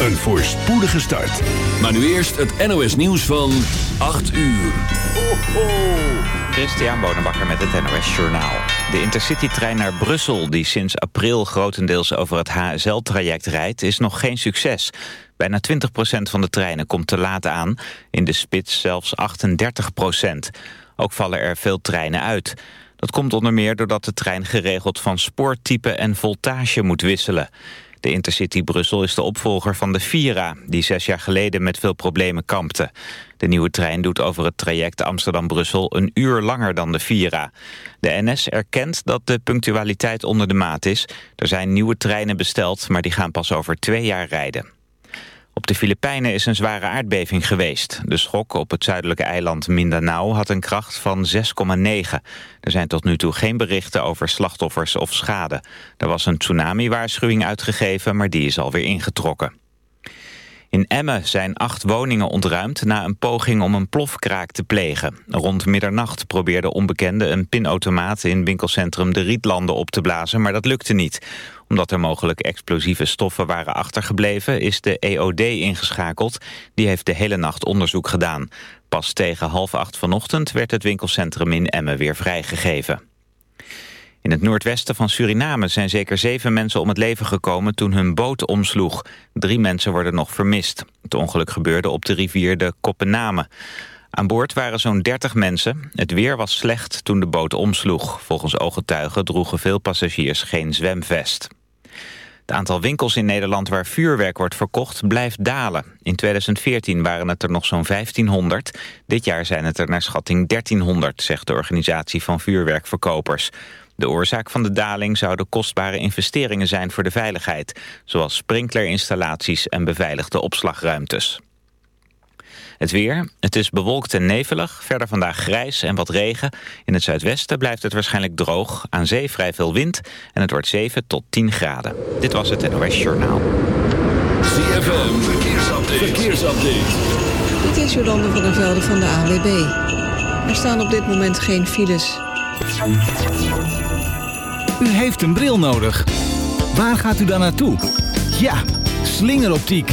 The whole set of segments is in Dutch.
een voorspoedige start. Maar nu eerst het NOS nieuws van 8 uur. Ho, ho. Christian Bonenbakker met het NOS Journaal. De Intercity-trein naar Brussel, die sinds april grotendeels over het HSL-traject rijdt, is nog geen succes. Bijna 20% van de treinen komt te laat aan, in de spits zelfs 38% Ook vallen er veel treinen uit. Dat komt onder meer doordat de trein geregeld van spoortype en voltage moet wisselen. De Intercity Brussel is de opvolger van de Vira... die zes jaar geleden met veel problemen kampte. De nieuwe trein doet over het traject Amsterdam-Brussel... een uur langer dan de Vira. De NS erkent dat de punctualiteit onder de maat is. Er zijn nieuwe treinen besteld, maar die gaan pas over twee jaar rijden. Op de Filipijnen is een zware aardbeving geweest. De schok op het zuidelijke eiland Mindanao had een kracht van 6,9. Er zijn tot nu toe geen berichten over slachtoffers of schade. Er was een tsunami-waarschuwing uitgegeven, maar die is alweer ingetrokken. In Emmen zijn acht woningen ontruimd na een poging om een plofkraak te plegen. Rond middernacht probeerde onbekenden een pinautomaat in winkelcentrum De Rietlanden op te blazen, maar dat lukte niet. Omdat er mogelijk explosieve stoffen waren achtergebleven is de EOD ingeschakeld. Die heeft de hele nacht onderzoek gedaan. Pas tegen half acht vanochtend werd het winkelcentrum in Emmen weer vrijgegeven. In het noordwesten van Suriname zijn zeker zeven mensen om het leven gekomen toen hun boot omsloeg. Drie mensen worden nog vermist. Het ongeluk gebeurde op de rivier de Koppename. Aan boord waren zo'n 30 mensen. Het weer was slecht toen de boot omsloeg. Volgens ooggetuigen droegen veel passagiers geen zwemvest. Het aantal winkels in Nederland waar vuurwerk wordt verkocht blijft dalen. In 2014 waren het er nog zo'n 1500. Dit jaar zijn het er naar schatting 1300, zegt de organisatie van vuurwerkverkopers. De oorzaak van de daling zouden kostbare investeringen zijn voor de veiligheid, zoals sprinklerinstallaties en beveiligde opslagruimtes. Het weer. Het is bewolkt en nevelig. Verder vandaag grijs en wat regen. In het zuidwesten blijft het waarschijnlijk droog. Aan zee vrij veel wind. En het wordt 7 tot 10 graden. Dit was het NOS Journaal. ZFM. Verkeersupdate. Verkeersupdate. Dit is Jolande van der Velde van de ANWB. Er staan op dit moment geen files. U heeft een bril nodig. Waar gaat u dan naartoe? Ja, slingeroptiek.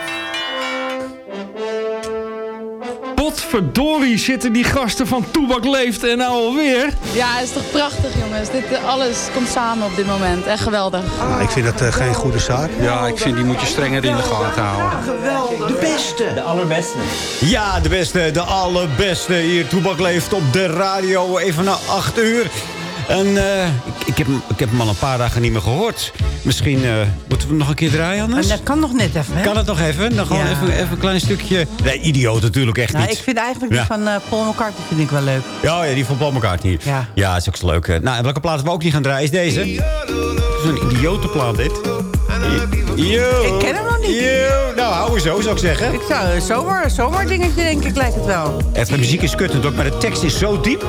Potverdorie zitten die gasten van Toebak Leeft en nou alweer. Ja, het is toch prachtig jongens. Dit, eh, alles komt samen op dit moment. Echt geweldig. Ah, ik vind dat uh, geen goede zaak. Ja, ik vind die moet je strenger in de gaten houden. Geweldig. De beste. De allerbeste. Ja, de beste, de allerbeste. Hier Toebak Leeft op de radio. Even na 8 uur. En uh, ik, ik, heb, ik heb hem al een paar dagen niet meer gehoord. Misschien uh, moeten we hem nog een keer draaien anders? Dat kan nog net even, hè? Kan het nog even? Dan gewoon ja. even, even een klein stukje... Nee, idioot natuurlijk echt nou, niet. Ik vind eigenlijk die van uh, Paul McCartney vind ik wel leuk. Ja, ja die van Paul McCartney. Ja, ja is ook zo leuk. Nou, en welke plaat we ook niet gaan draaien is deze. Zo'n idiote plaat dit. Yo. Ik ken hem nog niet. Yo. Nou, hou zo, zou ik zeggen. Ik zou zomaar, zomaar dingetje denk ik, lijkt het wel. Het de muziek is kuttend ook, maar de tekst is zo diep.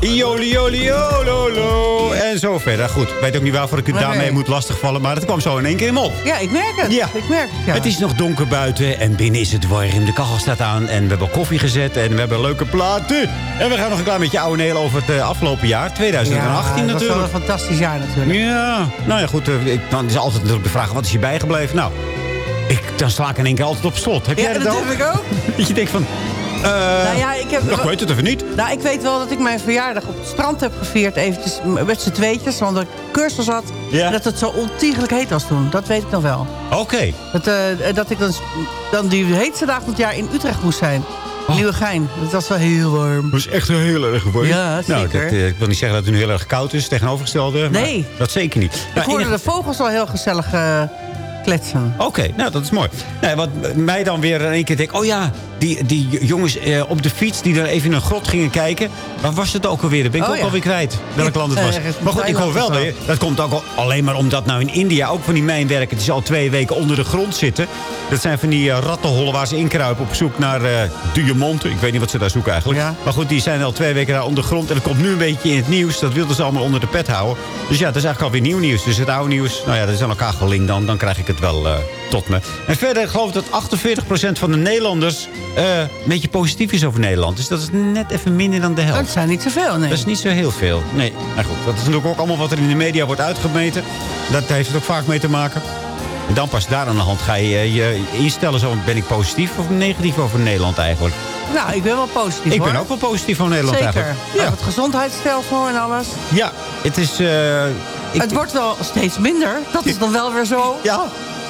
Ioli, joli, lo, En zo verder. Goed, ik weet ook niet waarvoor ik het daarmee nee. moet lastigvallen. Maar het kwam zo in één keer in op. Ja, ik merk het. Ja. Ik merk het, ja. Het is nog donker buiten en binnen is het warm. De kachel staat aan en we hebben koffie gezet en we hebben leuke platen. En we gaan nog een klein beetje oude nelen over het uh, afgelopen jaar. 2018 ja, natuurlijk. dat was wel een fantastisch jaar natuurlijk. Ja, nou ja goed. Uh, ik, dan is altijd natuurlijk de vraag, wat is je bijgebleven? Nou, ik, dan sla ik in één keer altijd op slot. Heb ja, jij dat, dat ook? heb ik ook. Dat je denkt van... Uh, nou ja, ik, heb, ik weet het even niet. Nou, ik weet wel dat ik mijn verjaardag op het strand heb gevierd. Eventjes met z'n tweetjes, want ik cursus had. Ja. En dat het zo ontiegelijk heet was toen. Dat weet ik nog wel. Oké. Okay. Dat, uh, dat ik dan, dan die heetste dag van het jaar in Utrecht moest zijn. Oh. Nieuwegein. Dat was wel heel warm. Dat was echt heel erg warm. Ja, zeker. Nou, dat, uh, ik wil niet zeggen dat het nu heel erg koud is, tegenovergestelde. Nee. Dat zeker niet. Ik hoorde de vogels al heel gezellig... Uh, kletsen. Oké, okay, nou dat is mooi. Nee, wat mij dan weer in één keer denkt... oh ja, die, die jongens eh, op de fiets die er even in een grot gingen kijken... waar was het ook alweer? Dat ben ik oh, ook ja. alweer kwijt. Welk land het was. Uh, maar goed, ik hoor wel weer... dat komt ook al, alleen maar omdat nou in India... ook van die mijnwerkers die al twee weken onder de grond zitten. Dat zijn van die uh, rattenhollen waar ze inkruipen op zoek naar uh, diamanten. Ik weet niet wat ze daar zoeken eigenlijk. Ja. Maar goed, die zijn al twee weken daar onder de grond. En dat komt nu een beetje in het nieuws. Dat wilden ze allemaal onder de pet houden. Dus ja, dat is eigenlijk alweer nieuw nieuws. Dus het oude nieuws, nou ja, dat is aan elkaar gelinkt dan. Dan krijg ik het wel uh, tot me. En verder geloof ik dat 48% van de Nederlanders uh, een beetje positief is over Nederland. Dus dat is net even minder dan de helft. Dat zijn niet zoveel, nee. Dat is niet zo heel veel. Nee, maar goed. Dat is natuurlijk ook allemaal wat er in de media wordt uitgemeten. Dat heeft het ook vaak mee te maken. En dan pas daar aan de hand ga je uh, je instellen. Zo, ben ik positief of negatief over Nederland eigenlijk? Nou, ik ben wel positief, Ik hoor. ben ook wel positief van Nederland Zeker. eigenlijk. Ja, het gezondheidsstelsel en alles. Ja, het is... Uh, ik, het wordt wel steeds minder. Dat is dan wel weer zo. Ja,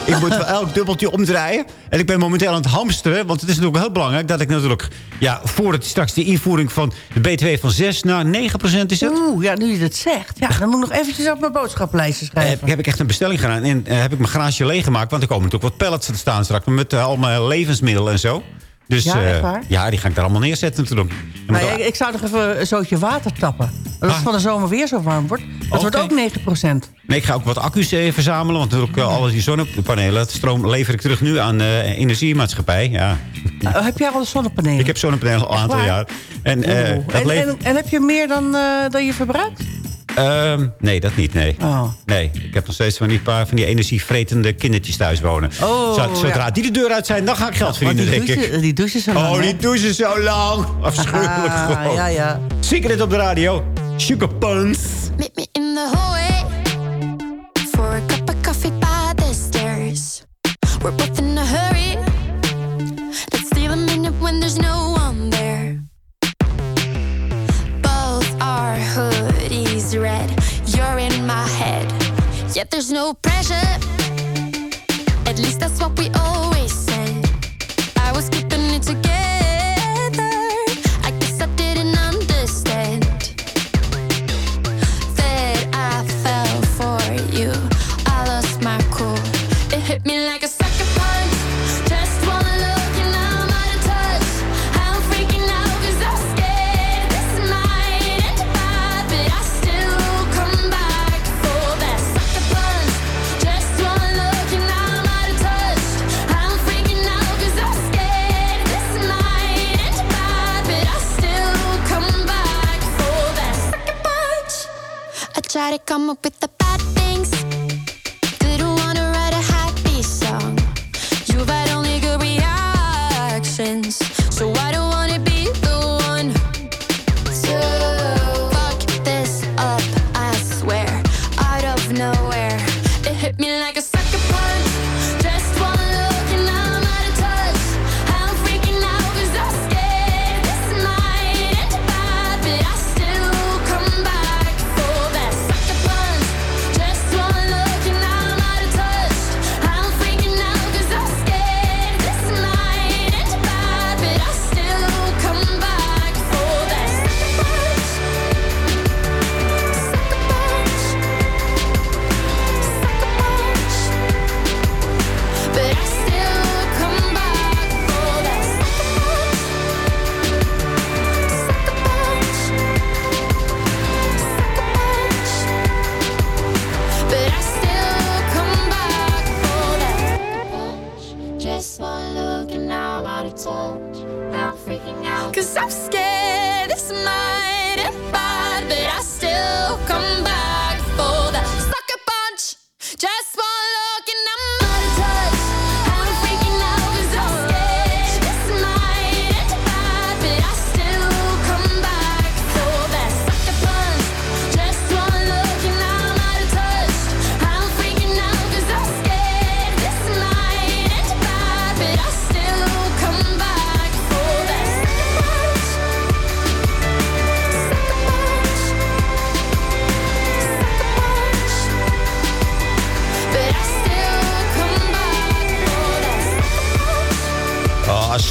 ik moet wel elk dubbeltje omdraaien. En ik ben momenteel aan het hamsteren. Want het is natuurlijk heel belangrijk dat ik natuurlijk... Ja, voor het straks die invoering van de BTW van 6 naar 9 procent is het. Oeh, ja, nu je dat zegt. Ja, dan moet ik nog eventjes op mijn boodschaplijstje schrijven. Heb, heb ik echt een bestelling gedaan. En uh, heb ik mijn garage leeggemaakt. Want er komen natuurlijk wat pallets te staan straks. Met uh, al mijn levensmiddelen en zo. Dus ja, uh, ja, die ga ik daar allemaal neerzetten natuurlijk. Ja, ik zou nog even een zootje water tappen. Als het van de zomer weer zo warm wordt. Dat okay. wordt ook 9 procent. Nee, ik ga ook wat accu's uh, verzamelen. Want natuurlijk uh, alles die zonnepanelen. Stroom lever ik terug nu aan de uh, energiemaatschappij. Ja. Uh, heb jij al zonnepanelen? Ik heb zonnepanelen al een aantal jaar. En, oh. en, en, en, heb je meer dan, dan je verbruikt? Uh, nee, dat niet, nee. Oh. Nee, ik heb nog steeds van die paar van die energievretende kindertjes thuis wonen. Oh, Zodra ja. die de deur uit zijn, dan ga ik geld verdienen, oh, denk douche, ik. Die douchen zo lang, Oh, die douchen zo lang. Afschuwelijk ah, gewoon. Ja, ja. Secret op de radio. Sugar Puns. Meet me in the hallway For Yet there's no pressure I try to come up with the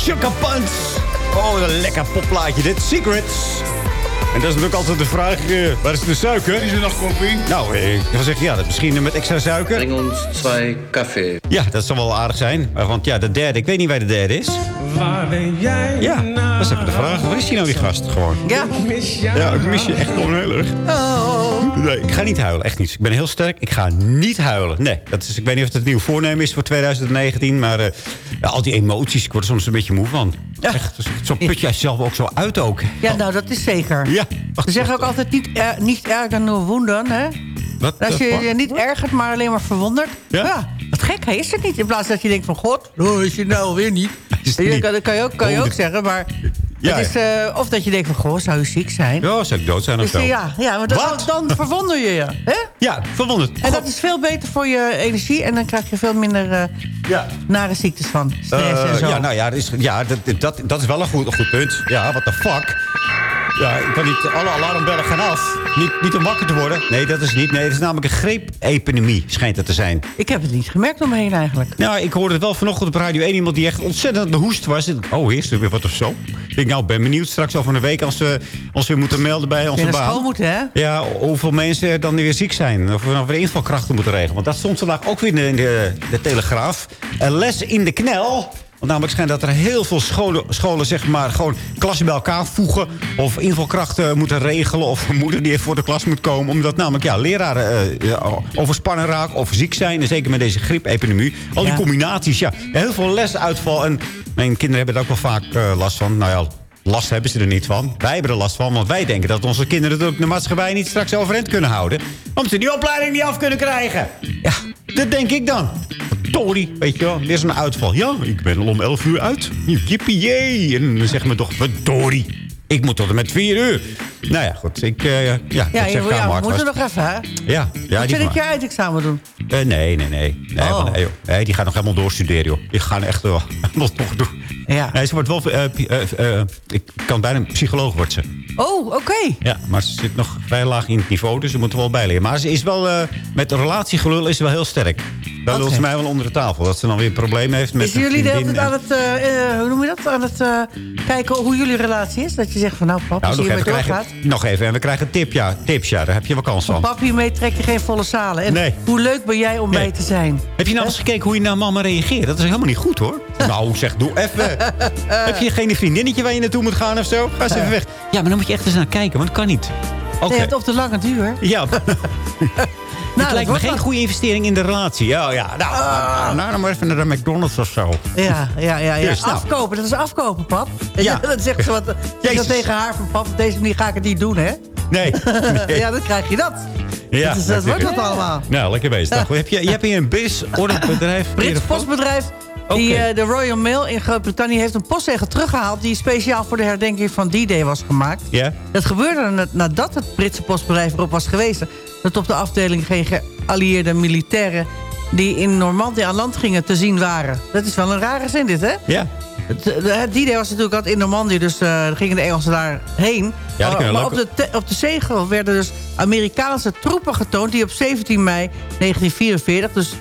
Sugar Punch. Oh, een lekker popplaatje dit. Secrets. En dat is natuurlijk altijd de vraag, eh, waar is de suiker? Is er nog koffie? Nou, eh, ik zou zeggen, ja, dat misschien met extra suiker. Breng ons twee café. Ja, dat zou wel aardig zijn. Want ja, de derde, ik weet niet waar de derde is. Waar ben jij Ja, dat is even de vraag. Waar is die nou, die gast, gewoon? Ja. Ja, ik mis je echt gewoon heel erg. Nee, ik ga niet huilen, echt niet. Ik ben heel sterk, ik ga niet huilen. Nee, dat is, ik weet niet of het het nieuw voornemen is voor 2019... maar eh, ja, al die emoties, ik word er soms een beetje moe van. Echt, dus zo put jij zelf ook zo uit ook. Ja, nou, dat is zeker. Ja. Ze zeggen ook altijd niet, er, niet erger nur wundern, hè? Wat, Als je je niet ergert, maar alleen maar verwondert. Ja. Wat gek, hij is het niet. In plaats dat je denkt van, god, oh, is je nou weer niet. Dat kan je ook, kan je ook de- zeggen, maar... Ja, het is, eh, of dat je denkt van, goh, zou je ziek zijn? Ja, zou ik dood zijn of Dus, zo? eh, ja, ja, maar dan, Wat? dan verwonder je je. Hè? Ja, verwonderd. En dat is veel beter voor je energie. En dan krijg je veel minder eh, Ja. nare ziektes van. Stress Eh, en zo. ja, nou ja, dat is, ja dat, dat, dat is wel een goed, een goed punt. Ja, what the fuck. Ja, ik kan niet... Alle alarmbellen gaan af. Niet, niet om wakker te worden. Nee, dat is niet. Nee, het is namelijk een greepepidemie, schijnt het te zijn. Ik heb het niet gemerkt om me heen eigenlijk. Nou, ik hoorde het wel vanochtend op Radio 1. Iemand die echt ontzettend aan de hoest was. Oh, is er weer wat of zo? Ik denk, nou, ben benieuwd straks over een week... als we ons weer moeten melden bij onze baan. school moeten, hè? Ja, hoeveel mensen dan weer ziek zijn. Of we nog weer invalkrachten moeten regelen. Want dat stond vandaag ook weer in de, de Telegraaf. Een les in de knel. Want namelijk schijnt dat er heel veel scholen, scholen zeg maar, gewoon klassen bij elkaar voegen. Of invalkrachten moeten regelen. Of een moeder die even voor de klas moet komen. Omdat namelijk ja, leraren ja, overspannen raken of ziek zijn. En zeker met deze griepepidemie. Al die Ja. combinaties. Ja, heel veel lesuitval. En mijn kinderen hebben er ook wel vaak eh, last van. Nou ja, Last hebben ze er niet van. Wij hebben er last van, want wij denken dat onze kinderen natuurlijk de maatschappij niet straks overeind kunnen houden. Omdat ze die opleiding niet af kunnen krijgen. Ja, dat denk ik dan. Verdorie, weet je wel, weer zo'n uitval. Ja, ik ben al om 11 uur uit. Jippie En dan zegt me toch, verdorie. Ik moet tot en met 4 uur. Nou ja, goed. Ik, eh, ja, Ja, dat ja, zegt ja, moeten nog even, hè? Ja, ja Moet die je van- dit jaar eindexamen doen? eh, nee, nee, nee. Nee, Oh. maar nee, joh. nee, die gaat nog helemaal doorstuderen, joh. Die gaan echt wel nog nog doen. Ja. Nee, ze wordt wel... eh, eh, eh, ik kan bijna psycholoog worden ze. Oh, oké. Ja, maar ze zit nog vrij laag in het niveau, dus ze moet er wel bijleren. Maar ze is wel, eh, met relatiegelul is ze wel heel sterk. Daar lult ze mij wel onder de tafel. Dat ze dan weer een probleem heeft met Is jullie de hele aan het, eh, eh, hoe noem je dat? Aan het eh, kijken hoe jullie relatie is? Dat je zegt van nou, pap, als Nou, je nog even, hiermee doorgaat... nog even. En we krijgen tip, ja, tips, ja. Daar heb je wel kans van. Pap, hiermee trek je geen volle zalen. En Nee. hoe leuk ben jij om Nee. bij te zijn? Heb je nou eens gekeken hoe je naar mama reageert? Dat is helemaal niet goed, hoor. nou, zeg, doe even. heb je geen vriendinnetje waar je naartoe moet gaan of zo? Ga eens even weg. Ja, maar dan moet je echt eens naar kijken, want dat kan niet. Oké. Nee, het op de lange duur. Ja. Nou, lijkt me geen wat. goede investering in de relatie. Ja, ja. Nou, nou, nou dan maar even naar de McDonald's of zo. Ja, ja, ja. ja. Dus, nou. Afkopen, dat is afkopen, pap. Ja. dan zegt ze wat dat tegen haar van pap, op deze manier ga ik het niet doen, hè? Nee. nee. ja, dan krijg je dat. Ja, dat, dat wordt dat allemaal. Nou, lekker bezig. Nou, heb je, je hebt hier een BIS, ordingbedrijf. Brits postbedrijf. Die, eh, de Royal Mail in Groot-Brittannië heeft een postzegel teruggehaald... die speciaal voor de herdenking van D-Day was gemaakt. Ja? Dat gebeurde na- nadat het Britse postbedrijf erop was gewezen... dat op de afdeling geen geallieerde militairen... die in Normandië aan land gingen te zien waren. Dat is wel een rare zin dit, hè? Ja. Het, de- het D-Day was natuurlijk altijd in Normandië, dus eh, gingen de Engelsen daarheen. Ja, die kunnen maar op de, op de zegel werden dus Amerikaanse troepen getoond... die op 17 mei 1944, dus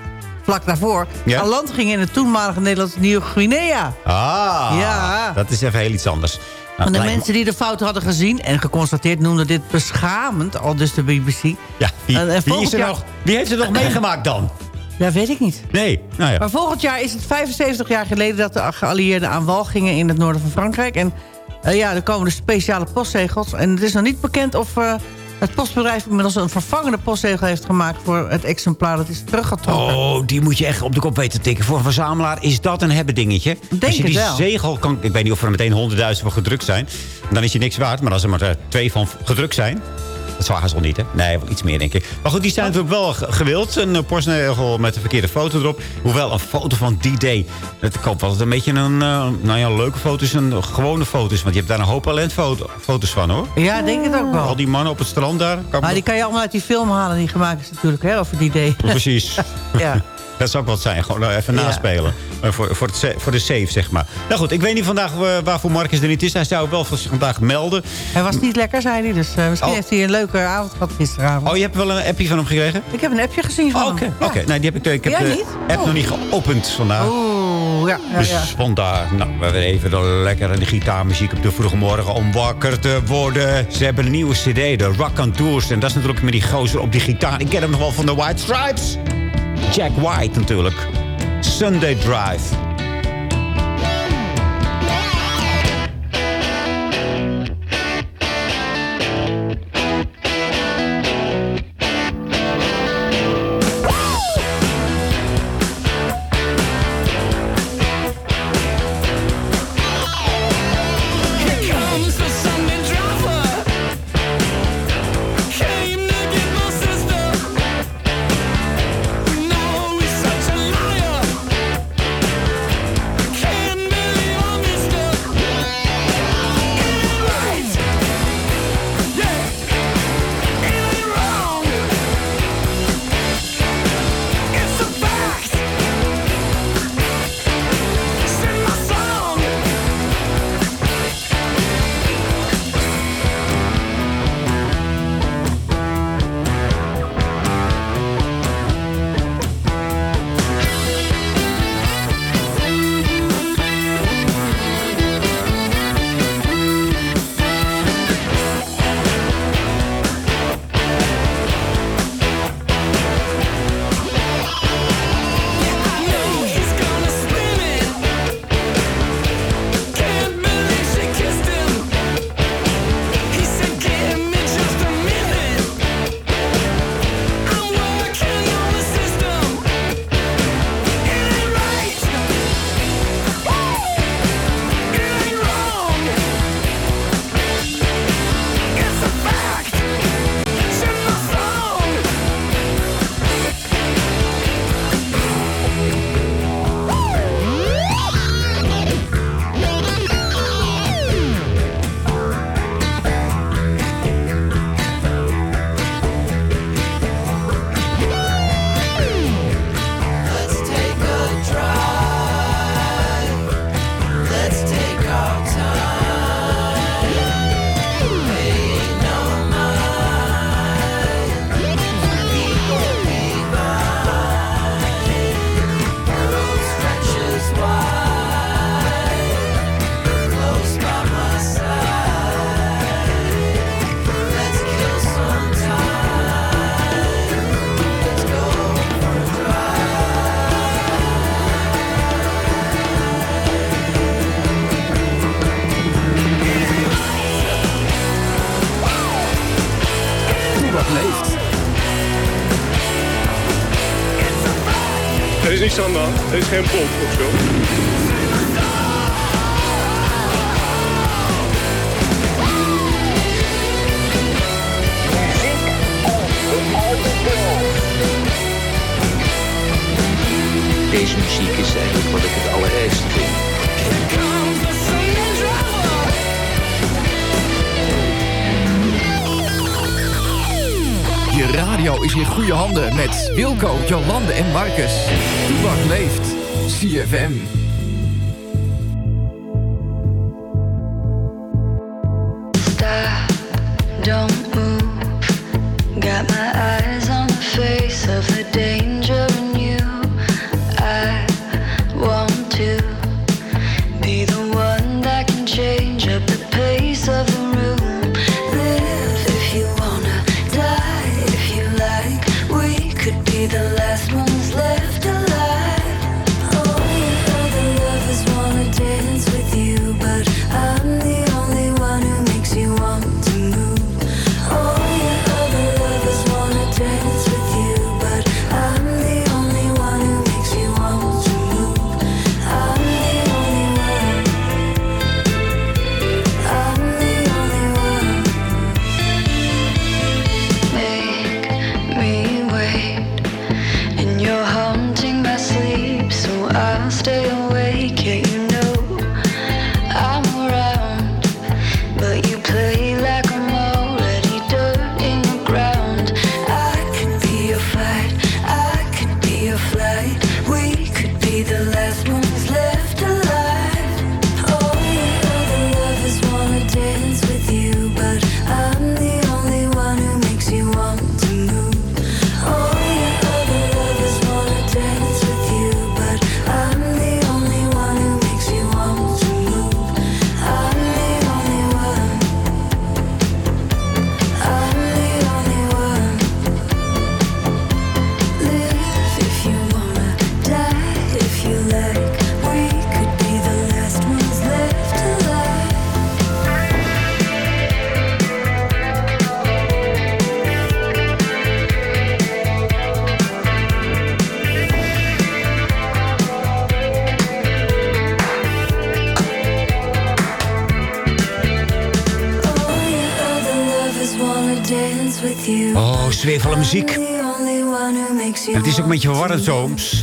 vlak daarvoor... Ja. aan land gingen in het toenmalige Nederlands Nieuw-Guinea. Ah, Ja. dat is even heel iets anders. Nou, En de mensen die de fout hadden gezien en geconstateerd... noemden dit beschamend, al dus de BBC. Ja, wie, En- en wie, volgend is er jaar- nog, wie heeft het nog meegemaakt dan? Ja, weet ik niet. Nee, nou ja. Maar volgend jaar is het 75 jaar geleden... dat de geallieerden aan wal gingen in het noorden van Frankrijk. En eh, ja, er komen dus speciale postzegels. En het is nog niet bekend of eh, het postbedrijf... inmiddels een vervangende postzegel heeft gemaakt... voor het exemplaar dat is teruggetrokken. Oh, die moet je echt op de kop weten te tikken. Voor een verzamelaar is dat een hebben dingetje. Denk als je die wel. zegel kan... Ik weet niet of er meteen honderdduizend van gedrukt zijn. Dan is je niks waard. Maar als er maar eh, twee van gedrukt zijn... Dat zou haast wel niet, hè? Nee, wel iets meer, denk ik. Maar goed, die zijn natuurlijk wel ge- gewild. Een uh, postzegel met een verkeerde foto erop. Hoewel, een foto van die day. Dat koopt wel een beetje een... eh, nou ja, leuke foto's en gewone foto's. Want je hebt daar een hoop talentfoto's van, hoor. Ja, denk het ook wel. Al die mannen op het strand daar. Kan Maar die kan je allemaal uit die film halen die gemaakt is natuurlijk, hè, over die idee. Precies. Ja. Dat zou ook wat zijn. Gewoon even naspelen. Eh, voor, voor, het, voor de safe, zeg maar. Nou goed, ik weet niet vandaag eh, waarvoor Marcus er niet is. Hij zou wel voor zich vandaag melden. Hij was niet lekker, zei hij. Dus uh, misschien oh. heeft hij een leuke avond gehad gisteravond. Oh, je hebt wel een appje van hem gekregen? Ik heb een appje gezien van oh, hem. Oké, okay. nee, nou, die heb ik, ik heb app oh. nog niet geopend vandaag. Oeh, ja. ja, dus ja. Dus vandaag, nou, we hebben even de lekkere gitaarmuziek op de vroege morgen om wakker te worden. Ze hebben een nieuwe cd, de Rock and Tours. En dat is natuurlijk met die gozer op die gitaar. Ik ken hem nog wel van de White Stripes. Jack White natuurlijk. Sunday Drive. heeft geen bot of zo. Deze muziek is eigenlijk wat ik het allereerst vind. Je radio is in goede handen met Wilco, Jolande en Marcus. Toebak leeft. ZFM.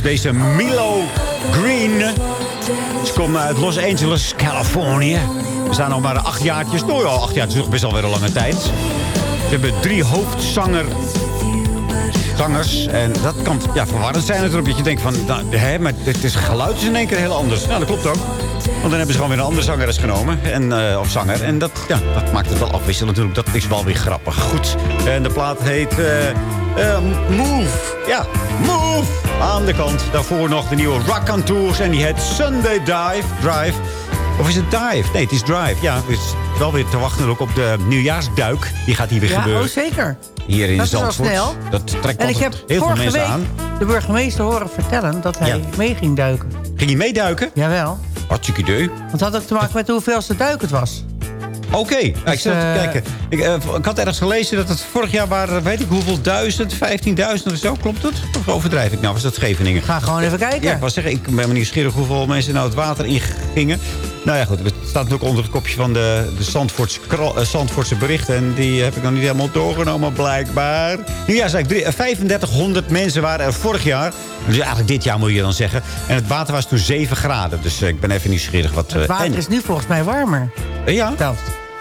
Deze Milo Green. Ze komen uit Los Angeles, Californië. We staan nog maar acht jaartjes. Nou ja, acht jaar is nog best wel weer een lange tijd. Ze hebben drie hoofdzanger zangers. En dat kan ja, verwarrend zijn natuurlijk. Dat je denkt van, nou, hè, maar het is geluid is in één keer heel anders. Nou, dat klopt ook. Want dan hebben ze gewoon weer een andere zangeres genomen. En, eh, of zanger. En dat, ja, dat maakt het wel afwisselend natuurlijk. Dat is wel weer grappig. Goed. En de plaat heet eh, eh, Move. Ja, Move. Aan de kant. Daarvoor nog de nieuwe Rock on Tours. En die heet Sunday Dive. Drive. Of is het Dive? Nee, het is Drive. Ja, het is wel weer te wachten ook op de nieuwjaarsduik. Die gaat hier weer Ja, gebeuren. oh zeker. Hier in Dat is Zandvoort. snel. Dat trekt En ik heb heel veel mensen week aan. de burgemeester horen vertellen dat hij Ja. mee ging duiken. Ging je meeduiken? Jawel. Hartstikke idee. Want het had ook te maken met hoeveelste duik het was. Oké, nou, ik Dus, zat te eh, kijken. Ik, eh, ik had ergens gelezen dat het vorig jaar waren, weet ik hoeveel, duizend, 15.000 of zo. Klopt het? Of overdrijf ik nou? Was dat Scheveningen? Ga gewoon even kijken. Ja, ik was zeggen, ik ben maar nieuwsgierig hoeveel mensen nou het water ingingen. Nou ja, goed, het staat natuurlijk onder het kopje van de, de Zandvoortse, eh, Zandvoortse berichten. En die heb ik nog niet helemaal doorgenomen, blijkbaar. Nu ja, zei ik, drie- eh, 3500 mensen waren er vorig jaar. Dus eigenlijk dit jaar moet je dan zeggen. En het water was toen 7 graden. Dus eh, ik ben even nieuwsgierig wat... Het water en- is nu volgens mij warmer. Ja?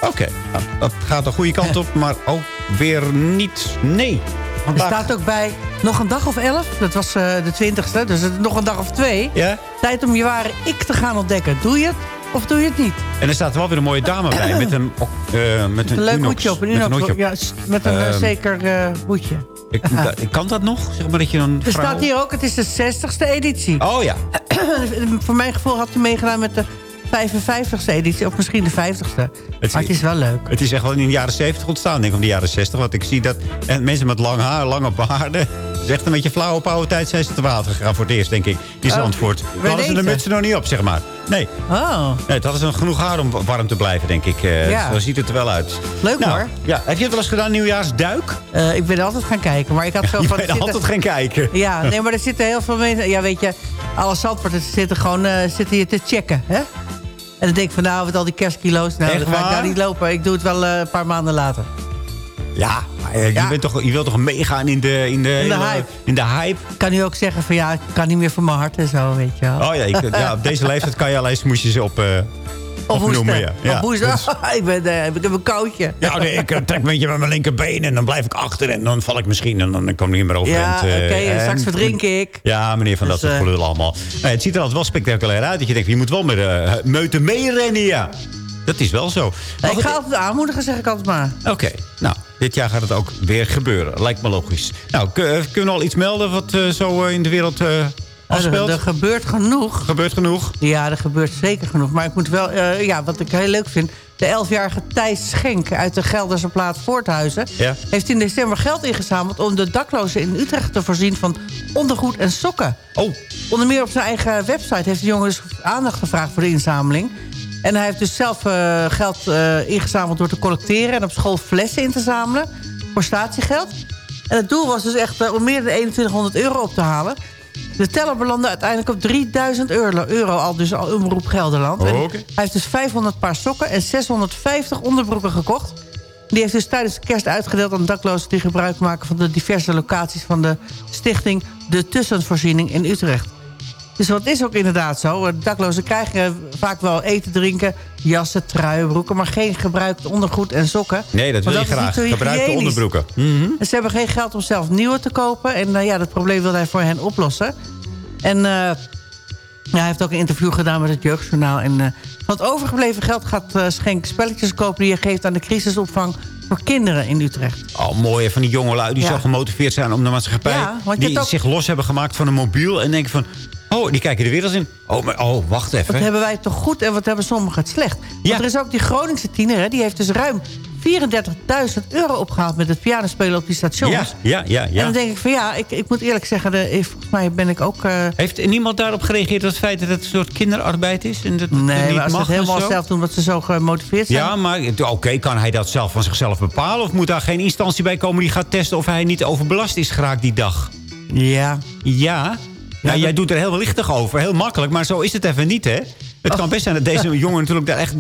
Oké, nou, dat gaat de goede kant op, maar ook weer niet. Nee. Er Vandaag- staat ook bij nog een dag of elf. Dat was de twintigste, dus nog een dag of twee. Ja? Tijd om je ware ik te gaan ontdekken. Doe je het of doe je het niet? En er staat wel weer een mooie dame bij. Met een, eh, met een, Een leuk hoedje op. Een met een op. ja, met een eh, Ehm, zeker hoedje. Ik, ik- kan dat nog? Zeg maar dat je een Er vrouw... staat hier ook, het is de 60ste editie. Oh ja. Voor mijn gevoel had hij meegedaan met de 55ste editie. Of misschien de 50ste. maar het is wel leuk. Het is echt wel in de jaren 70 ontstaan, denk ik, of de jaren 60. Want ik zie dat en mensen met lang haar, lange baarden... Het is echt een beetje flauw op oude tijd zijn ze te water gegaan voor het eerst, denk ik. Die Oh, Zandvoort. Toen hadden ze de mutsen nog niet op, zeg maar. Nee. Oh. Nee, dat is een genoeg haar om warm te blijven, denk ik. Eh, Ja. Zo ziet het er wel uit. Leuk Nou, hoor. Ja. Heb je het wel eens gedaan, nieuwjaarsduik? Eh, ik ben altijd gaan kijken, maar ik had zo Je van... er altijd gaan kijken. Ja, nee, maar er zitten heel veel mensen... Ja, weet je, alle Zandvoorters zitten gewoon eh, zitten hier te checken, hè? En dan denk ik van, nou, met al die kerstkilo's... Nou, dat ga ik waar? nou niet lopen. Ik doe het wel een paar maanden later. Ja, maar eh, je, Bent toch, je wilt toch meegaan in de, in de, In de hype. In de hype? Ik kan nu ook zeggen van, ja, ik kan niet meer voor mijn hart en zo, weet je wel. Oh ja, ik- ja, op deze leeftijd kan je allerlei smoesjes op, eh Of opnoemen. Ja. Ja. Of. Dus- ik, ben, eh, ik heb een koudje. Ja, nee, ik trek een beetje met mijn linkerbeen en dan blijf ik achter en dan val ik misschien en dan kom ik niet meer over. Ja, oké, en straks verdrink ik. Ja, meneer van Dus, dat soort gelul allemaal. Het ziet er altijd wel spectaculair uit. Dat je denkt, je moet wel met de meute meerennen, ja. Dat is wel zo. Maar ik ga altijd aanmoedigen, zeg ik altijd maar. Oké, nou, dit jaar gaat het ook weer gebeuren. Lijkt me logisch. Nou, eh, kunnen we al iets melden wat eh, zo eh, in de wereld eh Er, afspeelt? er gebeurt genoeg. Gebeurt genoeg? Ja, er gebeurt zeker genoeg. Maar ik moet wel, ja, wat ik heel leuk vind... de 11-jarige Thijs Schenk uit de Gelderse plaats Voorthuizen... Ja. heeft in december geld ingezameld... om de daklozen in Utrecht te voorzien van ondergoed en sokken. Oh. Onder meer op zijn eigen website heeft de jongen dus aandacht gevraagd voor de inzameling. En hij heeft dus zelf eh, geld eh, ingezameld door te collecteren... en op school flessen in te zamelen voor statiegeld. En het doel was dus echt eh, om meer dan 2100 euro op te halen. De teller belandde uiteindelijk op 3000 euro, euro al dus al Omroep Gelderland. Oh. Hij heeft dus 500 paar sokken en 650 onderbroeken gekocht. Die heeft dus tijdens de kerst uitgedeeld aan daklozen... die gebruik maken van de diverse locaties van de stichting... De Tussenvoorziening in Utrecht. Dus wat is ook inderdaad zo. De daklozen krijgen vaak wel eten, drinken, jassen, truien, broeken... maar geen gebruikt ondergoed en sokken. Nee, dat wil Want je graag. zo Gebruik de hygiënisch. onderbroeken. En ze hebben geen geld om zelf nieuwe te kopen. En eh, ja, dat probleem wil hij voor hen oplossen. En eh, ja, hij heeft ook een interview gedaan met het Jeugdjournaal. En eh, van het overgebleven geld gaat eh, Schenk spelletjes kopen... die je geeft aan de crisisopvang voor kinderen in Utrecht. Oh, mooi. Van die jongelui die Ja. zo gemotiveerd zijn om de maatschappij... Ja, die zich los hebben gemaakt van een mobiel... en denken van, oh, die kijken de wereld in. Oh, maar, oh wacht even. Wat hebben wij het toch goed en wat hebben sommigen het slecht? Want er is ook die Groningse tiener... Hè, die heeft dus ruim 34.000 euro opgehaald... met het pianospelen op die stations. Ja, ja, ja. En ja. dan denk ik van ja, ik, ik moet eerlijk zeggen... De, eh, volgens mij ben ik ook... eh, Heeft niemand daarop gereageerd dat het feit dat het een soort kinderarbeid is? En dat het nee, niet maar als ze het en helemaal zelf doen... omdat ze zo gemotiveerd zijn... Ja, maar oké, kan hij dat zelf van zichzelf bepalen? Of moet daar geen instantie bij komen die gaat testen... of hij niet overbelast is geraakt die dag? Ja. Ja? Ja, jij doet er heel lichtig over, heel makkelijk. Maar zo is het even niet, hè? Het kan best zijn dat deze jongen natuurlijk daar echt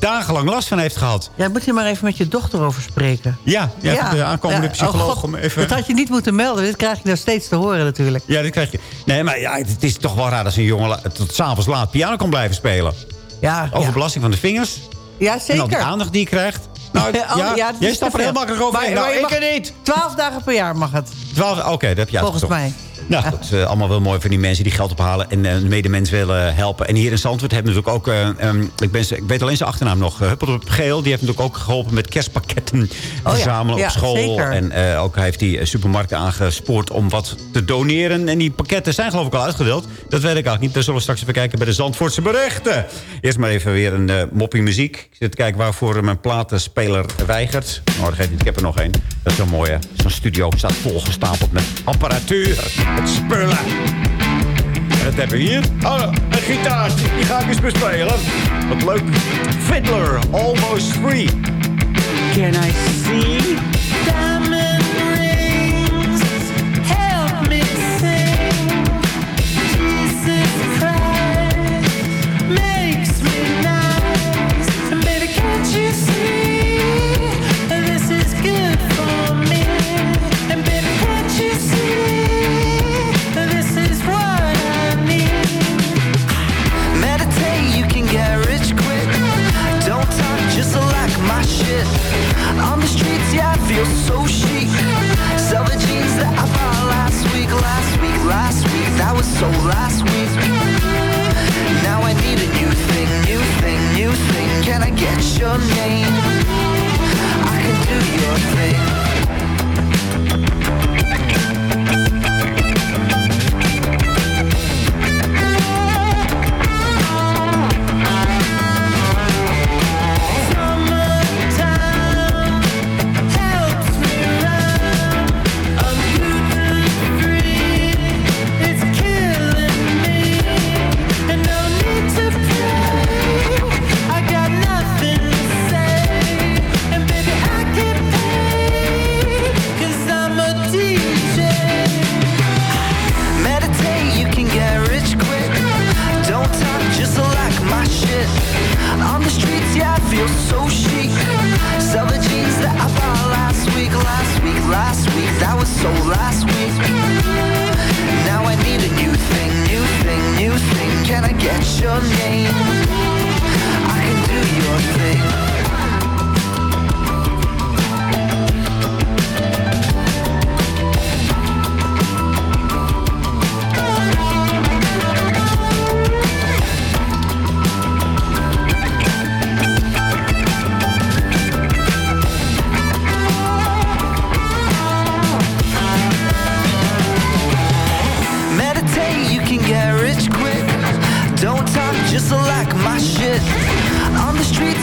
dagenlang last van heeft gehad. Ja, moet je maar even met je dochter over spreken. Ja, ja, de aankomende Ja, oh psycholoog God, om even... Dat had je niet moeten melden. Dit krijg je nou steeds te horen natuurlijk. Ja, dat krijg je. Nee, maar ja, het is toch wel raar als een jongen tot s'avonds laat piano kan blijven spelen. Ja, Overbelasting van de vingers. Ja, En zeker. al die aandacht die je krijgt. Nou, Oh, ja, ja, dat jij stapt er heel makkelijk overheen. Maar- Nou, maar ik er niet. Twaalf dagen per jaar mag het. 12, oké, dat heb je Volgens mij. Nou, dat is eh, allemaal wel mooi van die mensen die geld ophalen en eh, medemens willen helpen. En hier in Zandvoort hebben we natuurlijk ook, eh, ehm, ik, ben, ik weet alleen zijn achternaam nog, uh, Huppel op Geel. Die heeft natuurlijk ook geholpen met kerstpakketten ja. verzamelen op school. zeker. En ook hij heeft die supermarkten aangespoord om wat te doneren. En die pakketten zijn geloof ik al uitgedeeld. Dat weet ik eigenlijk niet. Daar zullen we straks even kijken bij de Zandvoortse berichten. Eerst maar even weer een eh, moppie muziek. Ik zit te kijken waarvoor mijn platenspeler weigert. Nou, dat geeft niet. Ik heb er nog één. Dat is wel mooi, hè. Zo'n studio staat volgestapeld met apparatuur. Spullen. En dat hebben we hier. Oh, een gitaartje. Die ga ik eens bespelen. Wat leuk. Fiddler, almost free. Can I see?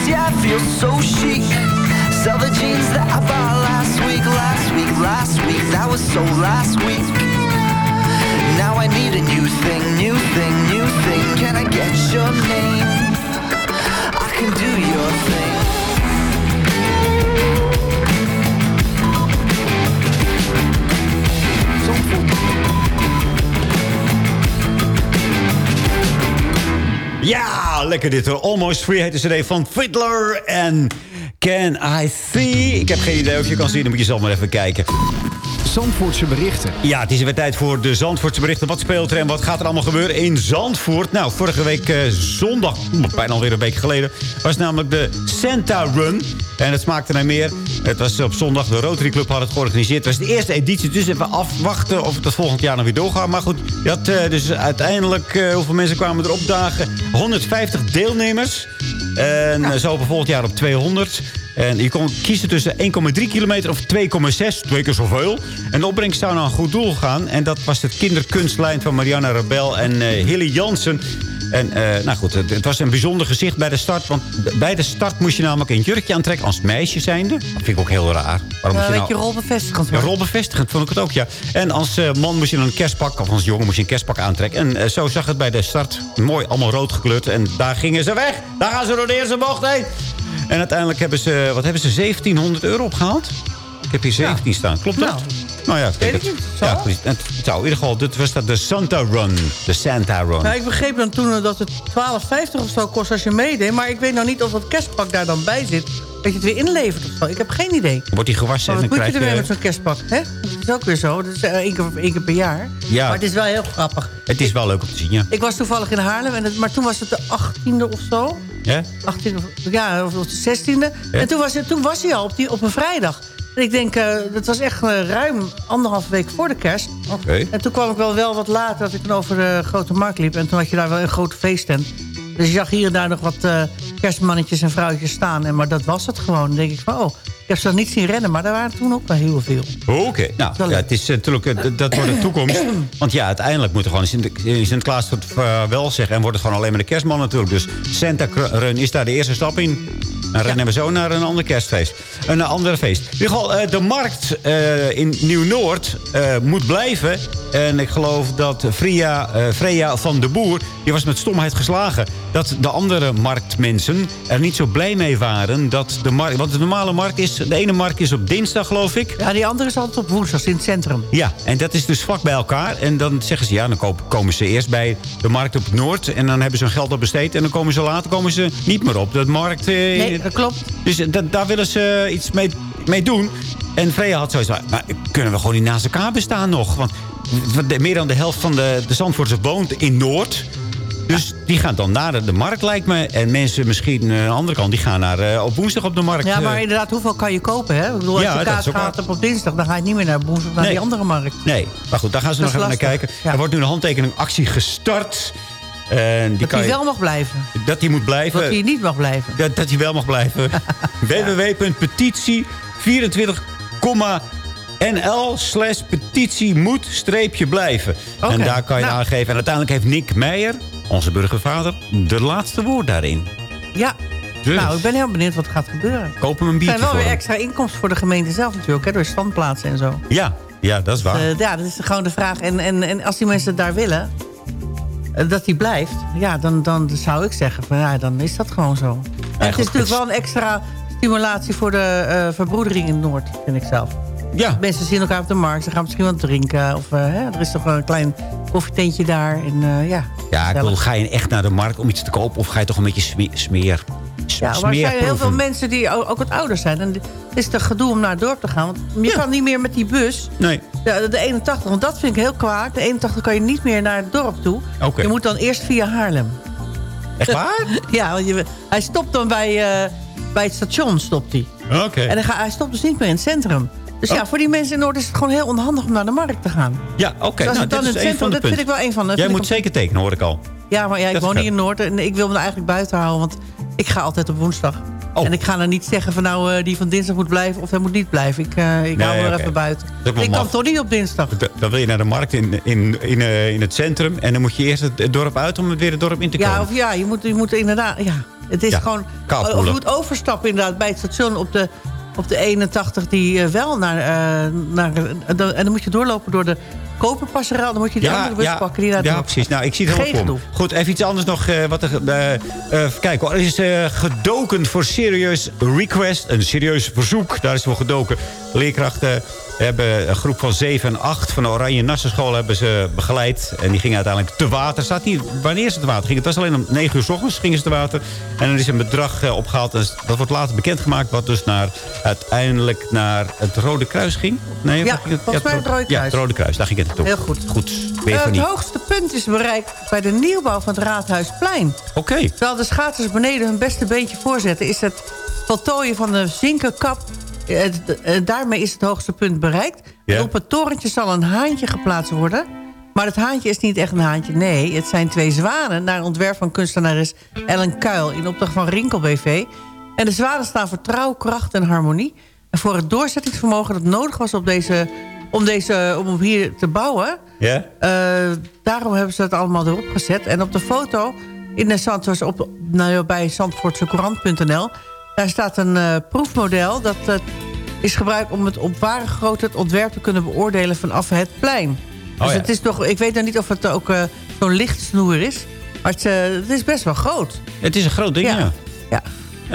Yeah, I feel so chic. Sell the jeans that I bought last week, last week, last week. That was so last week. Now I need a new thing, new thing, new thing. Can I get your name? I can do your thing. Ja, lekker dit hoor. Almost Free heet de cd van Fiddler en Can I See? Ik heb geen idee of je kan zien, dan moet je zelf maar even kijken. Zandvoortse berichten. Ja, het is weer tijd voor de Zandvoortse berichten. Wat speelt er en wat gaat er allemaal gebeuren in Zandvoort? Nou, vorige week eh, zondag, bijna alweer een week geleden... was namelijk de Santa Run. En het smaakte naar meer. Het was op zondag, de Rotary Club had het georganiseerd. Het was de eerste editie, dus even afwachten of het volgend jaar nog weer doorgaat. Maar goed, je had eh, dus uiteindelijk, eh, hoeveel mensen kwamen er opdagen? 150 deelnemers. En eh, zo op volgend jaar op 200. En je kon kiezen tussen 1,3 kilometer of 2,6. Twee keer zoveel. En de opbrengst zou naar een goed doel gaan. En dat was het kinderkunstlijn van Marianne Rebel en eh Hilly Jansen. En eh, nou goed, het, het was een bijzonder gezicht bij de start. Want bij de start moest je namelijk een jurkje aantrekken als meisje zijnde. Dat vind ik ook heel raar. Waarom Een moet je beetje nou... rolbevestigend. Ja, rolbevestigend vond ik het ook, ja. En als eh, man moest je dan een kerstpak, of als jongen moest je een kerstpak aantrekken. En zo zag het bij de start. Mooi, allemaal rood gekleurd. En daar gingen ze weg. Daar gaan ze door de eerste bocht heen. En uiteindelijk hebben ze, wat hebben ze, 1700 euro opgehaald? Ik heb hier 17 staan, klopt dat? Nou, Nou ja, Weet het. niet, Ja, het zou in ieder geval, dit was dat de Santa Run. De Santa Run. Nou, ik begreep dan toen dat het 12,50 of zo kost als je meedeed. Maar ik weet nou niet of dat kerstpak daar dan bij zit. Dat je het weer inlevert of zo. Ik heb geen idee. Wordt die gewassen en dan moet je krijg er je... weer met zo'n kerstpak? Hè? Dat is ook weer zo. Dat is eh, één keer, één keer per jaar. Ja. Maar het is wel heel grappig. Het is wel leuk om te zien, ja. Ik was toevallig in Haarlem, en het, maar toen was het de 18e of zo. Ja? 18e, of- ja, of de 16e. En toen was, het, toen was hij al op, die, op een vrijdag. En ik denk, eh dat was echt eh, ruim anderhalf week voor de kerst. En toen kwam ik wel, wel wat later, dat ik over de Grote Markt liep. En toen had je daar wel een grote feesttent. Dus je zag hier en daar nog wat eh, kerstmannetjes en vrouwtjes staan. En, maar dat was het gewoon. Dan denk ik van, oh, ik heb ze nog niet zien rennen. Maar daar waren toen ook wel heel veel. Oké, nou, ja, het is eh, natuurlijk, eh, dat wordt de toekomst. Want ja, uiteindelijk moet er gewoon Sint- Sinterklaas het eh, wel zeggen... en wordt het gewoon alleen maar de kerstman natuurlijk. Dus Santa Run is daar de eerste stap in. Dan rennen we zo naar een ander kerstfeest. Een eh, ander feest. In ieder geval, eh, de markt eh, in Nieuw-Noord eh, moet blijven. En ik geloof dat Freya, eh, Freya van de Boer... die was met stomheid geslagen. Dat de andere marktmensen er niet zo blij mee waren. Dat de markt, want de normale markt is... de ene markt is op dinsdag, geloof ik. Ja, die andere is altijd op woensdag in het centrum. Ja, en dat is dus vlak bij elkaar. En dan zeggen ze, ja, dan komen ze eerst bij de markt op het Noord... en dan hebben ze hun geld op besteed... en dan komen ze later komen ze niet meer op. Dat markt... eh, Nee, dat klopt. Dus eh, da- daar willen ze iets mee, mee doen. En Freya had zoiets van, maar kunnen we gewoon niet naast elkaar bestaan nog? Want meer dan de helft van de, de Zandvoortse woont in Noord... Dus die gaan dan naar de, markt, lijkt me. En mensen misschien eh, aan de andere kant, die gaan naar, eh, op woensdag op de markt. Ja, eh. maar inderdaad, hoeveel kan je kopen, hè? Ik bedoel, als je ook gaat op, op dinsdag... dan ga je niet meer naar woensdag, naar Nee. die andere markt. Nee, maar goed, daar gaan ze nog even naar kijken. Er wordt nu een handtekeningactie gestart. En die Dat kan hij je- wel mag blijven. dat hij moet blijven. Dat hij niet mag blijven. Dat, dat hij wel mag blijven. www.petitie 24,nl slash petitie moet streepje blijven. En daar kan je nou. aangeven. En uiteindelijk heeft Nick Meijer, onze burgervader, de laatste woord daarin. Ja. Dus. Nou, ik ben heel benieuwd wat er gaat gebeuren. Koop hem een Er biertje zijn wel voor weer hem. extra inkomsten voor de gemeente zelf natuurlijk, hè? Door standplaatsen en zo. Ja, ja, dat is waar. Eh, ja, dat is gewoon de vraag. En, en, en als die mensen het daar willen, eh, dat die blijft... ja, dan, dan zou ik zeggen, van, ja, dan is dat gewoon zo. Het is natuurlijk wel een extra stimulatie voor de eh, verbroedering in het Noord, vind ik zelf. Ja. Mensen zien elkaar op de markt, ze gaan misschien wat drinken. Of eh, hè, er is toch wel een klein koffietentje daar. En, eh, ja, Ja, ik bedoel, ga je echt naar de markt om iets te kopen... of ga je toch een beetje sme- smeer... s- Ja, maar er zijn heel veel mensen die ook, wat ouder zijn. En het is toch gedoe om naar het dorp te gaan. Want je kan niet meer met die bus. Nee. De, de 81, want dat vind ik heel kwaad. De 81 kan je niet meer naar het dorp toe. Je moet dan eerst via Haarlem. Echt waar? ja, want je, hij stopt dan bij, eh, bij het station. Stopt hij. Oké. En dan ga, hij stopt dus niet meer in het centrum. Dus ja, voor die mensen in Noord is het gewoon heel onhandig om naar de markt te gaan. Ja, oké. Dus als nou, dan dit in is van centrum, de dat vind ik wel een van de... Jij moet zeker tekenen, hoor ik al. Ja, maar ja, ik Dat woon hier in Noord en ik wil me er eigenlijk buiten houden. Want ik ga altijd op woensdag. Oh. En ik ga dan niet zeggen van nou, eh, die van dinsdag moet blijven of hij moet niet blijven. Ik, eh, ik Nee, hou me er even buiten. Ik kan maf. toch niet op dinsdag. Da- Dan wil je naar de markt in, in, in, eh, in het centrum. En dan moet je eerst het, dorp uit om weer het dorp in te komen. Ja, of ja, je moet, je moet inderdaad... Ja, het is Ja, gewoon... Of je moet overstappen inderdaad bij het station op de, op de 81 die eh, wel naar... eh, naar en dan- en dan moet je doorlopen door de koperpasserel. Dan moet je die andere bus pakken die naar ja, precies. Nou, ik zie het helemaal gedoe. Goed, even iets anders nog. eh, wat er, eh, eh, kijk, er is eh, gedoken voor serious request. Een serieus verzoek. Daar is voor gedoken. Leerkrachten hebben een groep van 7 en 8 van de Oranje Nassenschool hebben ze begeleid. En die gingen uiteindelijk te water. Staat hier wanneer ze te water gingen. Het was alleen om 9 uur s ochtends gingen ze te water. En er is een bedrag eh, opgehaald. En dat wordt later bekendgemaakt. Wat dus naar, uiteindelijk naar het Rode Kruis ging. Nee, Ja, ging volgens mij het Rode Ja, Kruis. het Rode Kruis. Daar ging het naartoe. Heel goed. Goed. Weer Eh, van het niet. hoogste punt is bereikt bij de nieuwbouw van het Raadhuisplein. Oké. Terwijl de schaatsers beneden hun beste beentje voorzetten... is het voltooien van de zinkenkap... eh, eh, daarmee is het hoogste punt bereikt. Ja. En op het torentje zal een haantje geplaatst worden. Maar het haantje is niet echt een haantje. Nee, het zijn twee zwanen... naar ontwerp van kunstenares Ellen Kuil... in opdracht van Rinkel BV. En de zwanen staan voor trouw, kracht en harmonie. En voor het doorzettingsvermogen dat nodig was op deze, om, deze, om hier te bouwen... Ja? eh, daarom hebben ze het allemaal erop gezet. En op de foto in de Zandvoorts op, nou, bij zandvoortsecourant.nl... daar staat een eh, proefmodel dat eh, is gebruikt om het op ware grootte... het ontwerp te kunnen beoordelen vanaf het plein. dus Oh ja. het is toch, ik weet dan niet of het ook eh, zo'n lichtsnoer is... maar het, het is best wel groot. Het is een groot ding, ja. Ja.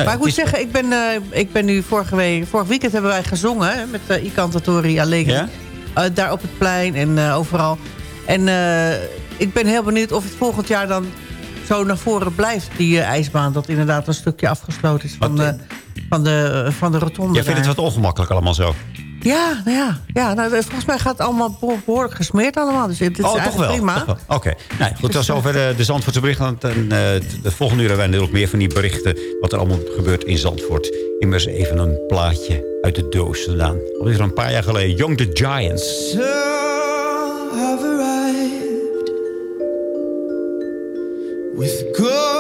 Maar ik moet is- zeggen, ik ben, ik ben nu vorige week... Vorig weekend hebben wij gezongen met uh, I Cantatori Allegri. Daar op het plein en overal. En ik ben heel benieuwd of het volgend jaar dan zo naar voren blijft, die eh, ijsbaan. Dat inderdaad een stukje afgesloten is van, de, van, de, van de rotonde Jij vindt daar. het wat ongemakkelijk allemaal zo? Ja, nou ja, ja nou, volgens mij gaat het allemaal beho- behoorlijk gesmeerd allemaal. Dus het is oh, toch eigenlijk wel? prima. Toch wel. Oké. Nou, goed, tot Dus, zover de, de Zandvoortse berichten. En, eh, de volgende uur hebben wij natuurlijk meer van die berichten... wat er allemaal gebeurt in Zandvoort. Immers even een plaatje uit de doos gedaan. Alweer een paar jaar geleden. Young the Giants. So with good.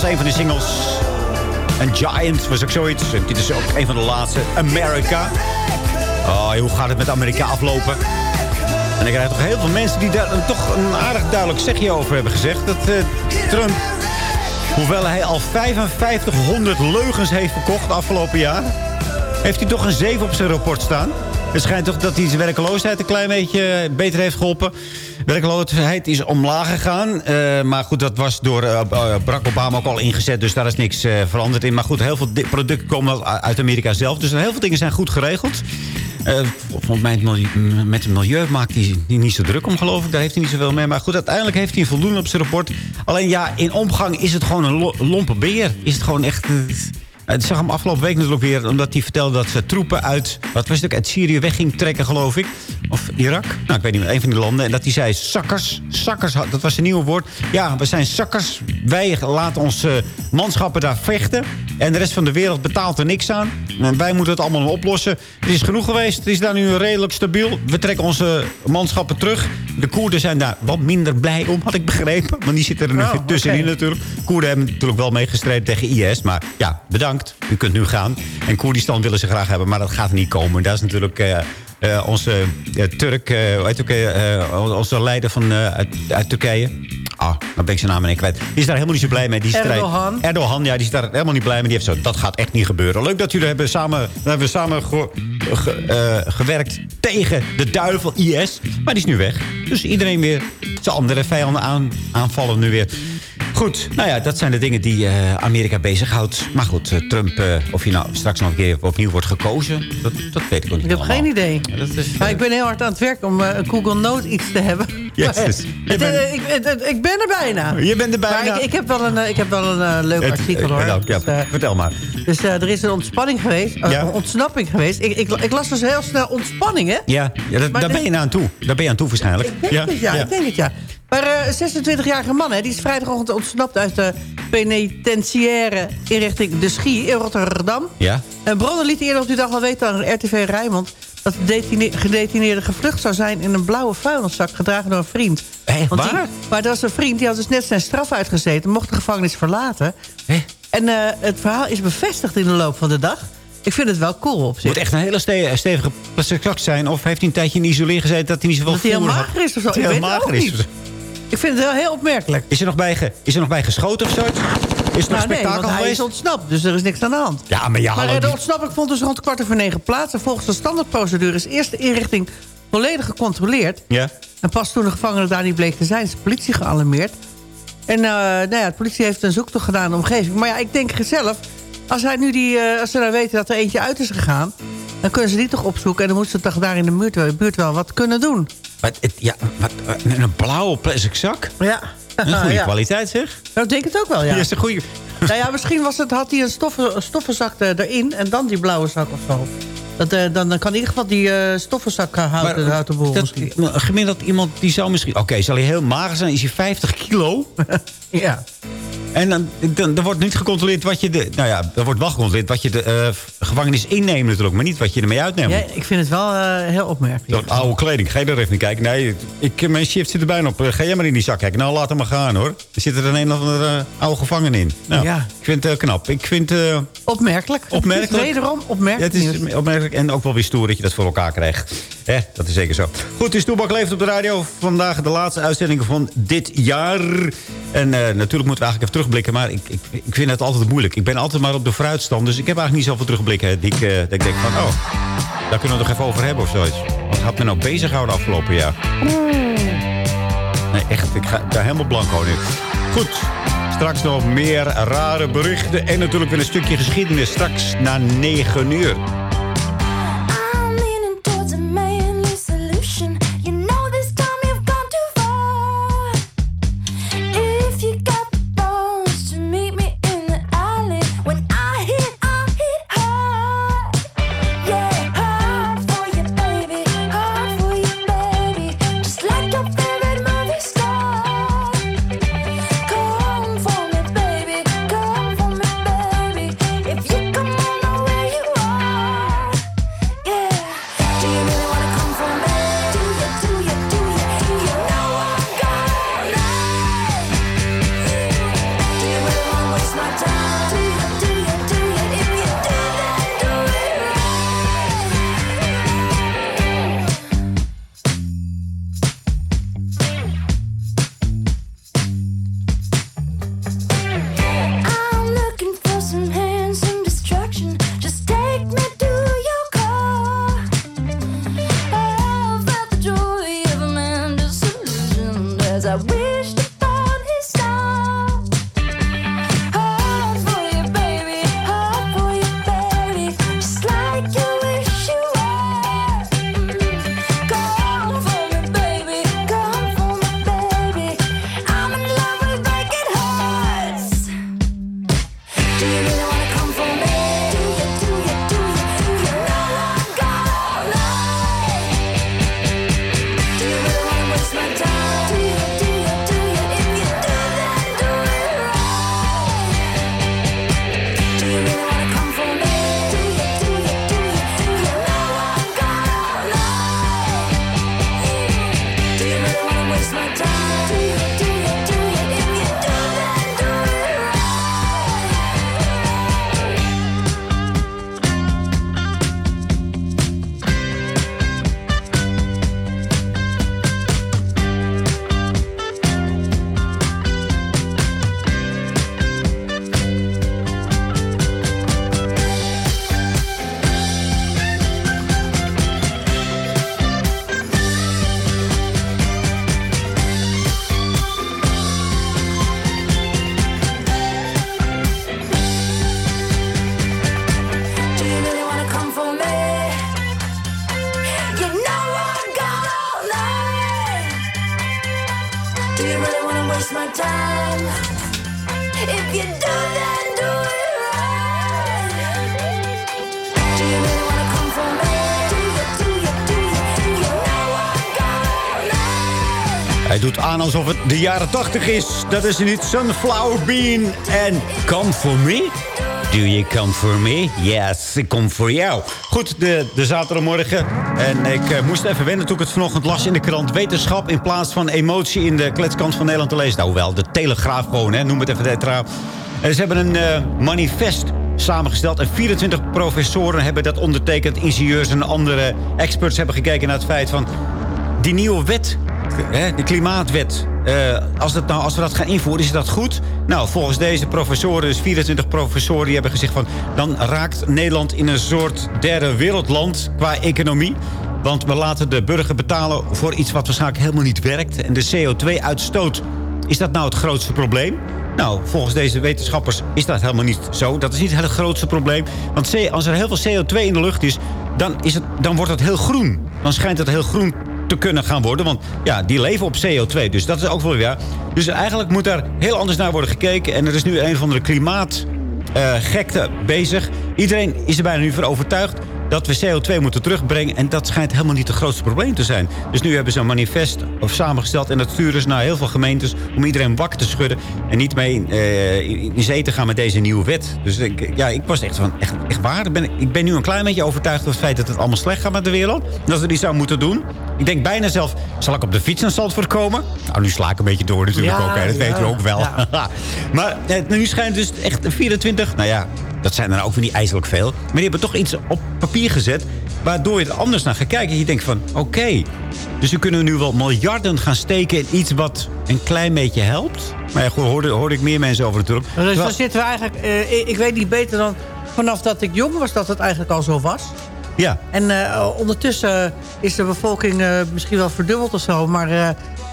Was een van de singles. En Giant was ook zoiets. En dit is ook een van de laatste. America. Oh, hoe gaat het met Amerika aflopen? En ik krijg toch heel veel mensen die daar toch een aardig duidelijk zegje over hebben gezegd. Dat eh, Trump, hoewel hij al 5500 leugens heeft verkocht afgelopen jaar... heeft hij toch een 7 op zijn rapport staan. Het schijnt toch dat hij zijn werkloosheid een klein beetje beter heeft geholpen. Werkloosheid is omlaag gegaan. eh, maar goed, dat was door eh, Barack Obama ook al ingezet. Dus daar is niks veranderd in. Maar goed, heel veel producten komen uit Amerika zelf. Dus heel veel dingen zijn goed geregeld. Volgens mij met het milieu maakt hij niet zo druk om, geloof ik. Daar heeft hij niet zoveel mee. Maar goed, uiteindelijk heeft hij voldoende op zijn rapport. Alleen ja, in omgang is het gewoon een lo- lompe beer. Is het gewoon echt... het zag hem afgelopen week natuurlijk weer, omdat hij vertelde dat ze troepen uit, wat was het ook, uit Syrië weg ging trekken, geloof ik. Of Irak. Nou, ik weet niet meer, een van die landen. En dat hij zei, zakkers, zakkers, dat was een nieuw woord. Ja, we zijn zakkers. Wij laten onze manschappen daar vechten. En de rest van de wereld betaalt er niks aan. En wij moeten het allemaal oplossen. Het is genoeg geweest. Het is daar nu redelijk stabiel. We trekken onze manschappen terug. De Koerden zijn daar wat minder blij om, had ik begrepen. Want die zitten er nu Oh, tussenin natuurlijk. Koerden hebben natuurlijk wel meegestreden tegen IS. Maar ja, bedankt. U kunt nu gaan. En Koerdistan willen ze graag hebben, maar dat gaat niet komen. Daar is natuurlijk... eh, eh, onze eh, Turk, ook, eh, eh, onze leider van, uit, uit Turkije. Ah, dan ben ik zijn naam ineens kwijt. Die is daar helemaal niet zo blij mee. Die strijd- Erdogan. Erdogan, ja, die is daar helemaal niet blij mee. Die heeft zo, dat gaat echt niet gebeuren. Leuk dat jullie hebben samen, hebben samen ge- ge- gewerkt tegen de duivel IS. Maar die is nu weg. Dus iedereen weer zijn andere vijanden aan, aanvallen nu weer. Goed, nou ja, dat zijn de dingen die eh, Amerika bezighoudt. Maar goed, eh, Trump, eh, of hij nou straks nog een keer opnieuw wordt gekozen... dat, dat weet ik ook niet Ik heb allemaal. geen idee. dat is, maar ik ben heel hard aan het werk om Google Note iets te hebben. Yes, Maar, je het, bent- ik, het- ik ben er bijna. Je bent er bijna. Maar ik, ik heb wel een, ik heb wel een leuk Het- artikel hoor. nou, ja, Dus, vertel maar. Dus er is een ontspanning geweest. Ja. Een ontsnapping geweest. Ik, ik, ik las dus heel snel ontspanning, hè? Ja, ja dat, daar ben je aan toe. Daar ben je aan toe waarschijnlijk. Ik denk het, ja. Ik denk het, ja. Maar eh, een 26-jarige man, hè, die is vrijdagochtend ontsnapt uit de penitentiaire inrichting De Schie in Rotterdam. Ja. En bronnen lieten eerder op die dag al weten aan RTV Rijnmond... dat de detine- gedetineerde gevlucht zou zijn in een blauwe vuilniszak... gedragen door een vriend. Hé, die- waar? maar dat was een vriend, die had dus net zijn straf uitgezeten... mocht de gevangenis verlaten. En eh, het verhaal is bevestigd in de loop van de dag. Ik vind het wel cool op Het zich. moet echt een hele ste- stevige plastic zijn. Of heeft hij een tijdje in isoleer gezeten dat hij niet zoveel Dat hij heel voer had? mager is of zo. Dat hij Ik heel weet het mager is. Ik vind het wel heel opmerkelijk. Is er nog bij, ge- is er nog bij geschoten of zoiets? Is er nog Nou, nee, spektakel want hij geweest? is ontsnapt, dus er is niks aan de hand. Ja, maar ja, Maar de ontsnapping vond dus rond kwart over negen plaats. En volgens de standaardprocedure is eerst de inrichting volledig gecontroleerd. Ja. En pas toen de gevangene daar niet bleek te zijn, is de politie gealarmeerd. En eh, nou ja, de politie heeft een zoektocht gedaan in de omgeving. Maar ja, ik denk zelf, als, hij nu die, eh, als ze nou weten dat er eentje uit is gegaan... dan kunnen ze die toch opzoeken. En dan moeten ze toch daar in de buurt wel wat kunnen doen. Wat, het, ja, wat, eh, een blauwe plastic zak? Ja. Een goede Ja. kwaliteit zeg. Nou, ik denk het ook wel, ja. Ja, is een goede. Nou ja, misschien was het, had hij een, stoffen, stoffenzak er- erin en dan die blauwe zak of zo. Dat, eh, dan, dan kan in ieder geval die eh, stoffenzak eh, houden, Maar, houden boel dat, gemiddeld iemand die zou misschien... Oké, zal hij heel mager zijn? Is hij 50 kilo? ja. En dan, dan, dan wordt niet gecontroleerd wat je de... Nou ja, er wordt wel gecontroleerd wat je de eh, gevangenis inneemt natuurlijk. Maar niet wat je ermee uitneemt. ja, ik vind het wel eh, heel opmerkelijk. Dat oude kleding. Ga je er even niet kijken? Nee, ik, mijn shift zit er bijna op. Eh, Ga jij maar in die zak kijken. Nou, laat hem maar gaan, hoor. Er zit er een een of andere eh, oude gevangen in. Nou, Ja. Ik vind het knap. Ik vind... eh, Opmerkelijk. Opmerkelijk. Wederom ja, opmerkelijk. het is opmerkelijk en ook wel weer stoer dat je dat voor elkaar krijgt. Hè, dat is zeker zo. Goed, het is Toebak Leeft op de radio. Vandaag de laatste uitzending van dit jaar. En eh, natuurlijk moeten we eigenlijk even terugblikken. Maar ik, ik, ik vind het altijd moeilijk. Ik ben altijd maar op de vooruitstand. Dus ik heb eigenlijk niet zoveel terugblikken. Die ik, eh, dat ik denk van, oh, daar kunnen we het nog even over hebben of zoiets. Wat had me nou bezig gehouden afgelopen jaar? Nee, echt. Ik ga daar helemaal blanco nu. Goed. Straks nog meer rare berichten. En natuurlijk weer een stukje geschiedenis. Straks na 9 uur. Alsof het de jaren 80 is. Dat is niet Sunflower Bean en Come For Me. Do you come for me? Yes, ik kom voor jou. Goed, de, de zaterdagmorgen. En ik eh, moest even wennen toen ik het vanochtend las in de krant. Wetenschap in plaats van emotie in de kletskant van Nederland te lezen. Nou wel, de Telegraaf gewoon, hè. noem het even de trouw. En ze hebben een eh, manifest samengesteld. En 24 professoren hebben dat ondertekend. Ingenieurs en andere experts hebben gekeken naar het feit van... die nieuwe wet, hè, de klimaatwet... eh, als, nou, als we dat gaan invoeren, is dat goed? Nou, volgens deze professoren, dus 24 professoren... die hebben gezegd van... dan raakt Nederland in een soort derde wereldland qua economie. Want we laten de burger betalen voor iets wat waarschijnlijk helemaal niet werkt. En de CO2-uitstoot, is dat nou het grootste probleem? Nou, volgens deze wetenschappers is dat helemaal niet zo. Dat is niet het grootste probleem. Want als er heel veel CO2 in de lucht is, dan, is het, dan wordt het heel groen. Dan schijnt het heel groen te kunnen gaan worden. Want ja, die leven op CO2. Dus dat is ook wel weer. Dus eigenlijk moet daar heel anders naar worden gekeken. En er is nu een van de klimaatgekte bezig. Iedereen is er bijna nu voor overtuigd dat we CO2 moeten terugbrengen. En dat schijnt helemaal niet het grootste probleem te zijn. Dus nu hebben ze een manifest of samengesteld. En dat sturen ze naar heel veel gemeentes om iedereen wakker te schudden. En niet mee eh, in in zee te gaan met deze nieuwe wet. Dus ik, ja, ik was echt van, echt, echt waar. Ik ben, ik ben nu een klein beetje overtuigd van het feit dat het allemaal slecht gaat met de wereld. Dat we die zou moeten doen. Ik denk bijna zelf, zal ik op de fiets naar Zandvoort komen? Nou, nu sla ik een beetje door natuurlijk Ja, ook. Hè. Dat ja, weten we ook wel. ja. maar eh, nu schijnt dus echt 24, nou ja, dat zijn er nou ook weer niet ijselijk veel. Maar die hebben toch iets op papier gezet... waardoor je er anders naar gaat kijken. En je denkt van, oké, dus we kunnen nu wel miljarden gaan steken... in iets wat een klein beetje helpt. Maar ja, goed, hoorde, hoorde ik meer mensen over natuurlijk. Dus Terwijl- dan zitten we eigenlijk... eh, ik weet niet beter dan vanaf dat ik jong was dat het eigenlijk al zo was. Ja, En eh, ondertussen is de bevolking eh, misschien wel verdubbeld of zo. Maar, eh,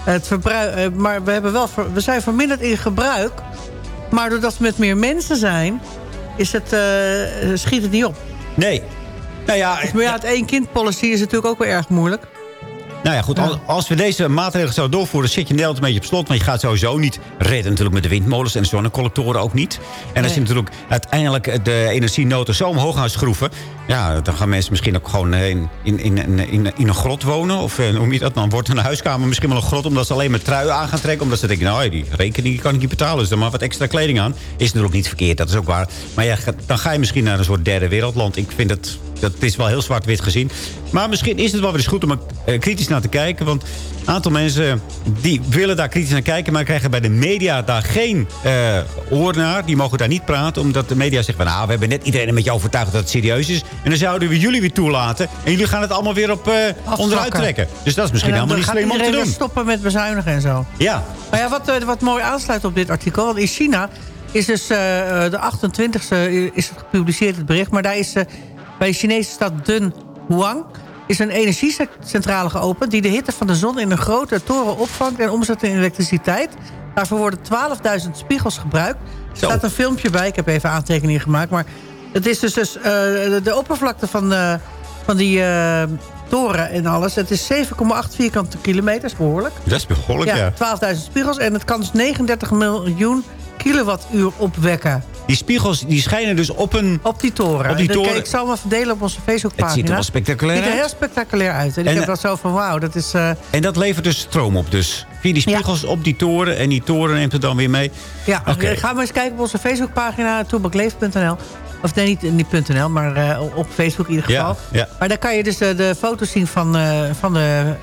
het verbruik, maar we, hebben wel we zijn verminderd in gebruik. Maar doordat we met meer mensen zijn, is het, schiet het niet op. nee. Nou ja, Maar ja, het één kind policy is natuurlijk ook wel erg moeilijk. Nou ja, goed. Als, als we deze maatregelen zouden doorvoeren... zit je Nederland een beetje op slot. Want je gaat sowieso niet redden natuurlijk met de windmolens... en de zonnecollectoren ook niet. En als je natuurlijk uiteindelijk de energienoten zo omhoog gaan schroeven... ja, dan gaan mensen misschien ook gewoon eh, in, in, in, in, in een grot wonen. Of eh, hoe je dat? Dan wordt een huiskamer misschien wel een grot... omdat ze alleen maar truien aan gaan trekken. Omdat ze denken, nou, die rekening kan ik niet betalen. Dus dan maar wat extra kleding aan. Is natuurlijk niet verkeerd, dat is ook waar. Maar ja, dan ga je misschien naar een soort derde wereldland. Ik vind het... Dat is wel heel zwart-wit gezien. Maar misschien is het wel weer eens goed om er eh, kritisch naar te kijken. Want een aantal mensen die willen daar kritisch naar kijken... maar krijgen bij de media daar geen eh oor naar. Die mogen daar niet praten. Omdat de media zegt van... nou, we hebben net iedereen een beetje overtuigd dat het serieus is. En dan zouden we jullie weer toelaten. En jullie gaan het allemaal weer op eh, onderuit trekken. Dus dat is misschien helemaal niet slim om te doen. stoppen met bezuinigen en zo. Ja, Maar ja, wat, eh, wat mooi aansluit op dit artikel. Want in China is dus eh, eh, de 28e is het gepubliceerd, het bericht. Maar daar is eh, bij de Chinese stad Dun Huang... is een energiecentrale geopend... die de hitte van de zon in een grote toren opvangt... en omzet in elektriciteit. Daarvoor worden 12.000 spiegels gebruikt. Er staat een filmpje bij, ik heb even aantekeningen gemaakt. Maar het is dus, dus eh, de, de oppervlakte van, eh, van die eh, toren en alles... het is 7,8 vierkante kilometer, is behoorlijk. dat is behoorlijk, ja. Ja, 12.000 spiegels. En het kan dus 39 miljoen kilowattuur opwekken. Die spiegels die schijnen dus op een... Op die toren. Op die toren. Ik zal hem even delen op onze Facebookpagina. Het ziet er wel spectaculair Het ziet er uit. heel spectaculair uit. En, En, ik heb eh, wel zo van, wauw, dat is... eh, En dat levert dus stroom op dus. Via die spiegels op die toren. En die toren neemt het dan weer mee. ja, ga maar eens kijken op onze Facebookpagina, toebakleef.nl. Of nee, niet, niet .nl, maar eh, op Facebook in ieder geval. ja. Maar daar kan je dus eh, de foto's zien van, eh, van de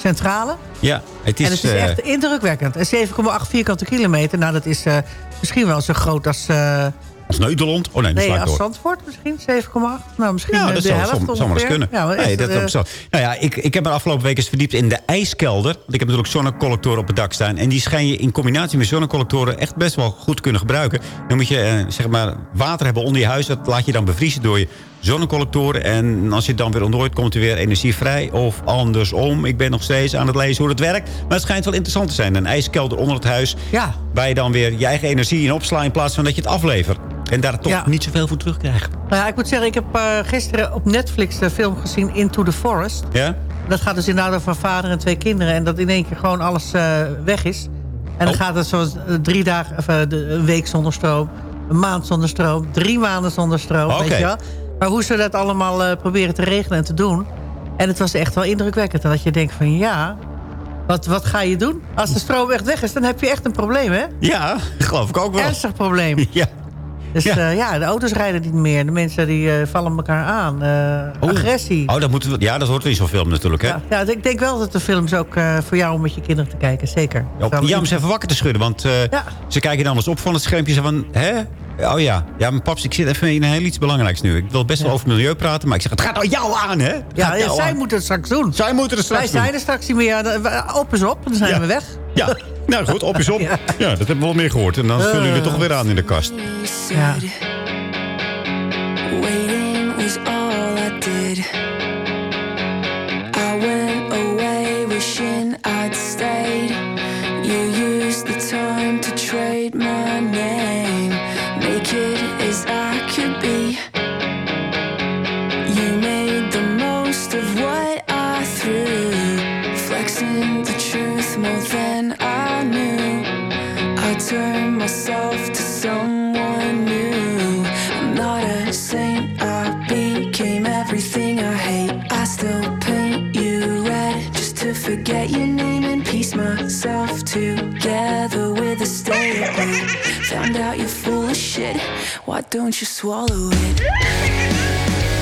centrale. Ja, het is... en het is eh, echt indrukwekkend. En 7,8 vierkante kilometer, nou dat is eh, misschien wel zo groot als... eh, Als Nederland? Oh nee, dat Nee, als. Zandvoort misschien, 7,8. Nou, misschien Ja, dat de zou, helft maar eens kunnen. Ja, nee, dat ook zo. Nou ja, ik, ik heb me de afgelopen week eens verdiept in de ijskelder. Want ik heb natuurlijk zonnecollectoren op het dak staan. En die schijn je in combinatie met zonnecollectoren echt best wel goed kunnen gebruiken. Dan moet je eh, zeg maar water hebben onder je huis. Dat laat je dan bevriezen door je zonnecollectoren. En als je het dan weer ontdooit, komt er weer energie vrij. Of andersom. Ik ben nog steeds aan het lezen hoe het werkt. Maar het schijnt wel interessant te zijn. Een ijskelder onder het huis. Ja. Waar je dan weer je eigen energie in opslaat in plaats van dat je het aflevert. En daar toch Ja. niet zoveel voor terugkrijgt. Nou ja, ik moet zeggen, ik heb eh, gisteren op Netflix de film gezien Into the Forest. Ja? Dat gaat dus inderdaad over een vader en twee kinderen. En dat in één keer gewoon alles eh, weg is. En dan Oh. gaat het zo eh, drie dagen, of, de- een week zonder stroom. Een maand zonder stroom. Drie maanden zonder stroom, Oké. weet je wel. Maar hoe ze dat allemaal eh, proberen te regelen en te doen. En het was echt wel indrukwekkend. Dat je denkt van ja, wat, wat ga je doen? Als de stroom echt weg is, dan heb je echt een probleem, hè? Ja, geloof ik ook wel. Ernstig probleem. Ja. Dus Ja. ja. ja, de auto's rijden niet meer. De mensen die eh, vallen elkaar aan. Eh, agressie. Oh, dat moeten we, ja, dat hoort in zo'n film natuurlijk, hè? Ja, ja, ik denk wel dat de films ook eh, voor jou om met je kinderen te kijken. Zeker. Ja, om ze even wakker te schudden. Want eh, ze kijken dan eens op van het schermpje. Van, hè? Oh ja, ja, mijn paps, ik zit even in heel iets belangrijks nu. Ik wil best wel over milieu praten, maar ik zeg, het gaat al jou aan, hè? Het Ja, zij aan. moeten het straks doen. Zij moeten het straks Wij doen. zijn er straks niet meer. Op is op, dan zijn Ja. we weg. Ja, nou goed, op is op. Ja. dat hebben we wel meer gehoord. En dan vullen jullie Eh. het toch weer aan in de kast. Ja. Waiting was all I did. I went away wishing I'd stayed. You used the time to trade my name, as I could be. You made the most of what I threw, flexing the truth more than I knew. I turned myself to someone new. I'm not a saint, I became everything I hate. I still paint you red just to forget and piece myself together with a blue. Found out you're full of shit, why don't you swallow it?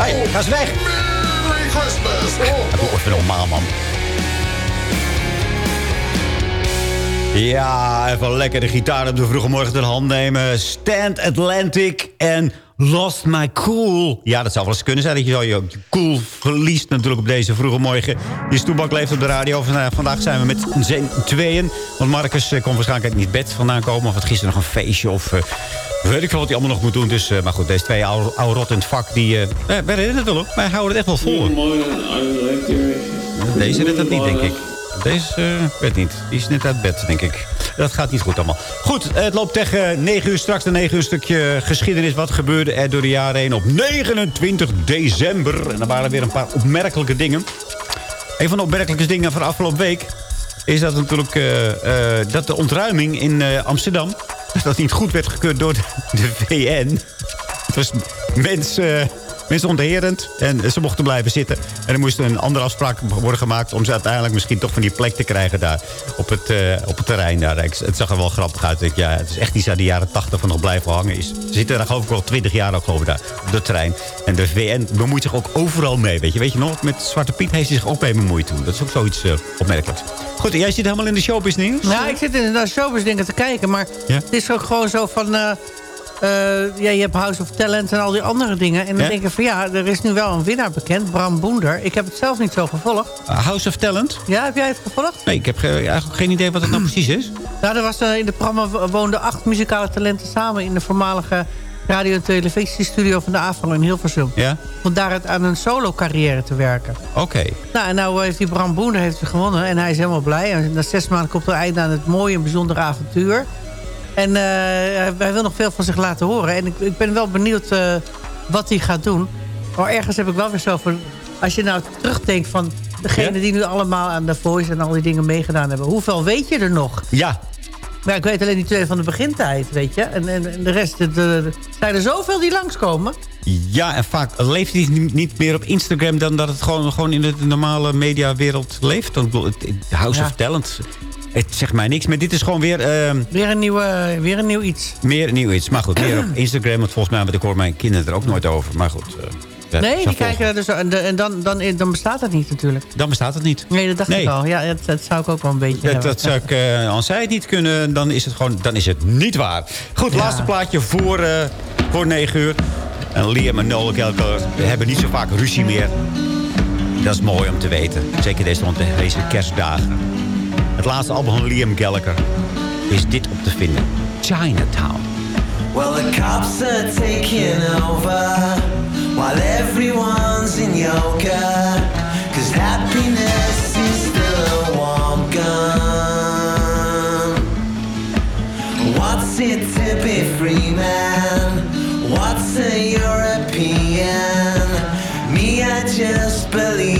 Hey, ga eens weg. Merry Christmas. Doe even normaal, man. Ja, even lekker de gitaar op de vroege morgen ter hand nemen. Stand Atlantic en Lost My Cool. Ja, dat zou wel eens kunnen zijn dat je zo je cool verliest natuurlijk op deze vroege morgen. Die stoebak leeft op de radio. Vandaag, vandaag zijn we met z'n tweeën. Want Marcus eh, kon waarschijnlijk niet bed vandaan komen. Of had gisteren nog een feestje of... eh, Weet ik veel wat hij allemaal nog moet doen. Dus, eh, maar goed, deze twee oude, oude rot in het vak, die... eh wij redden het wel hoor. Wij houden het echt wel vol. Deze redt het niet, denk ik. Deze, ik weet niet. Die is net uit bed, denk ik. Dat gaat niet goed allemaal. Goed, het loopt tegen 9 uur. Straks de 9 uur stukje geschiedenis. Wat gebeurde er door de jaren heen op 29 december? En dan waren er weer een paar opmerkelijke dingen. Een van de opmerkelijke dingen van de afgelopen week... is dat natuurlijk dat de ontruiming in Amsterdam... dat niet goed werd gekeurd door de, VN. Was mensen... Mensen ontheerend. En ze mochten blijven zitten. En er moest een andere afspraak worden gemaakt... om ze uiteindelijk misschien toch van die plek te krijgen daar. Op het, eh, op het terrein daar. Ik- Het zag er wel grappig uit. Ik, ja, het is echt iets uit de jaren 80 van nog blijven hangen is. Ze zitten daar geloof ik al 20 jaar ook geloof ik daar. Op de terrein. En de VN bemoeit zich ook overal mee. Weet je, weet je nog? Met Zwarte Piet heeft hij zich ook mee bemoeid toen. Dat is ook zoiets eh, opmerkelijks. Goed, jij zit helemaal in de showbiz nieuws? Ja, ik zit in de showbiz dingen te kijken. Maar Ja? het is ook gewoon zo van... eh, ja, je hebt House of Talent en al die andere dingen. En dan denk ik van ja, er is nu wel een winnaar bekend. Bram Boender. Ik heb het zelf niet zo gevolgd. Uh, House of Talent? Ja, heb jij het gevolgd? Nee, ik heb ge- eigenlijk geen idee wat het nou precies is. Nou, er was, eh, in de programma wo- woonden acht muzikale talenten samen... in de voormalige radio- en televisiestudio van de AVRO in Hilversum. Ja? Om daaruit aan een solo-carrière te werken. Oké. Nou, en nou heeft die Bram Boender heeft gewonnen. En hij is helemaal blij. En na zes maanden komt er einde aan het mooie en bijzondere avontuur. En eh, hij wil nog veel van zich laten horen. En ik, ik ben wel benieuwd eh, wat hij gaat doen. Maar ergens heb ik wel weer zo van... Als je nou terugdenkt van degene die nu allemaal aan de Voice... en al die dingen meegedaan hebben. Hoeveel weet je er nog? Ja. Maar ik weet alleen die twee van de begintijd, weet je. En, en, en de rest, de, de- zijn er zoveel die langskomen. Ja, en vaak leeft het niet- meer op Instagram... dan dat het gewoon, gewoon in de normale mediawereld leeft. Want House Ja. of Talent, het zegt mij niks. Maar dit is gewoon weer... ehm, Weer een, nieuwe, weer een nieuw iets. meer nieuw iets. Maar goed, meer op Instagram. Want volgens mij, want ik hoor mijn kinderen er ook nooit over. Maar goed. dat Nee, die kijken er dus... En, de- dan, dan, dan bestaat het niet natuurlijk. Dan bestaat het niet. Nee, dat dacht Nee. ik al. Ja, dat, dat zou ik ook wel een beetje Dat, hebben. dat zou ik, eh, als zij het niet kunnen, dan is het gewoon dan is het niet waar. Goed, Ja. laatste plaatje voor, eh voor 9 uur. En Liam en Noel Gallagher hebben niet zo vaak ruzie meer. Dat is mooi om te weten. Zeker deze, deze kerstdagen. Het laatste album van Liam Gallagher is dit op te vinden. Chinatown. Well, the cops are taking over while everyone's in yoga. Cause happiness is still a warm gun. What's it to be free, man? What's a European? Me, I just believe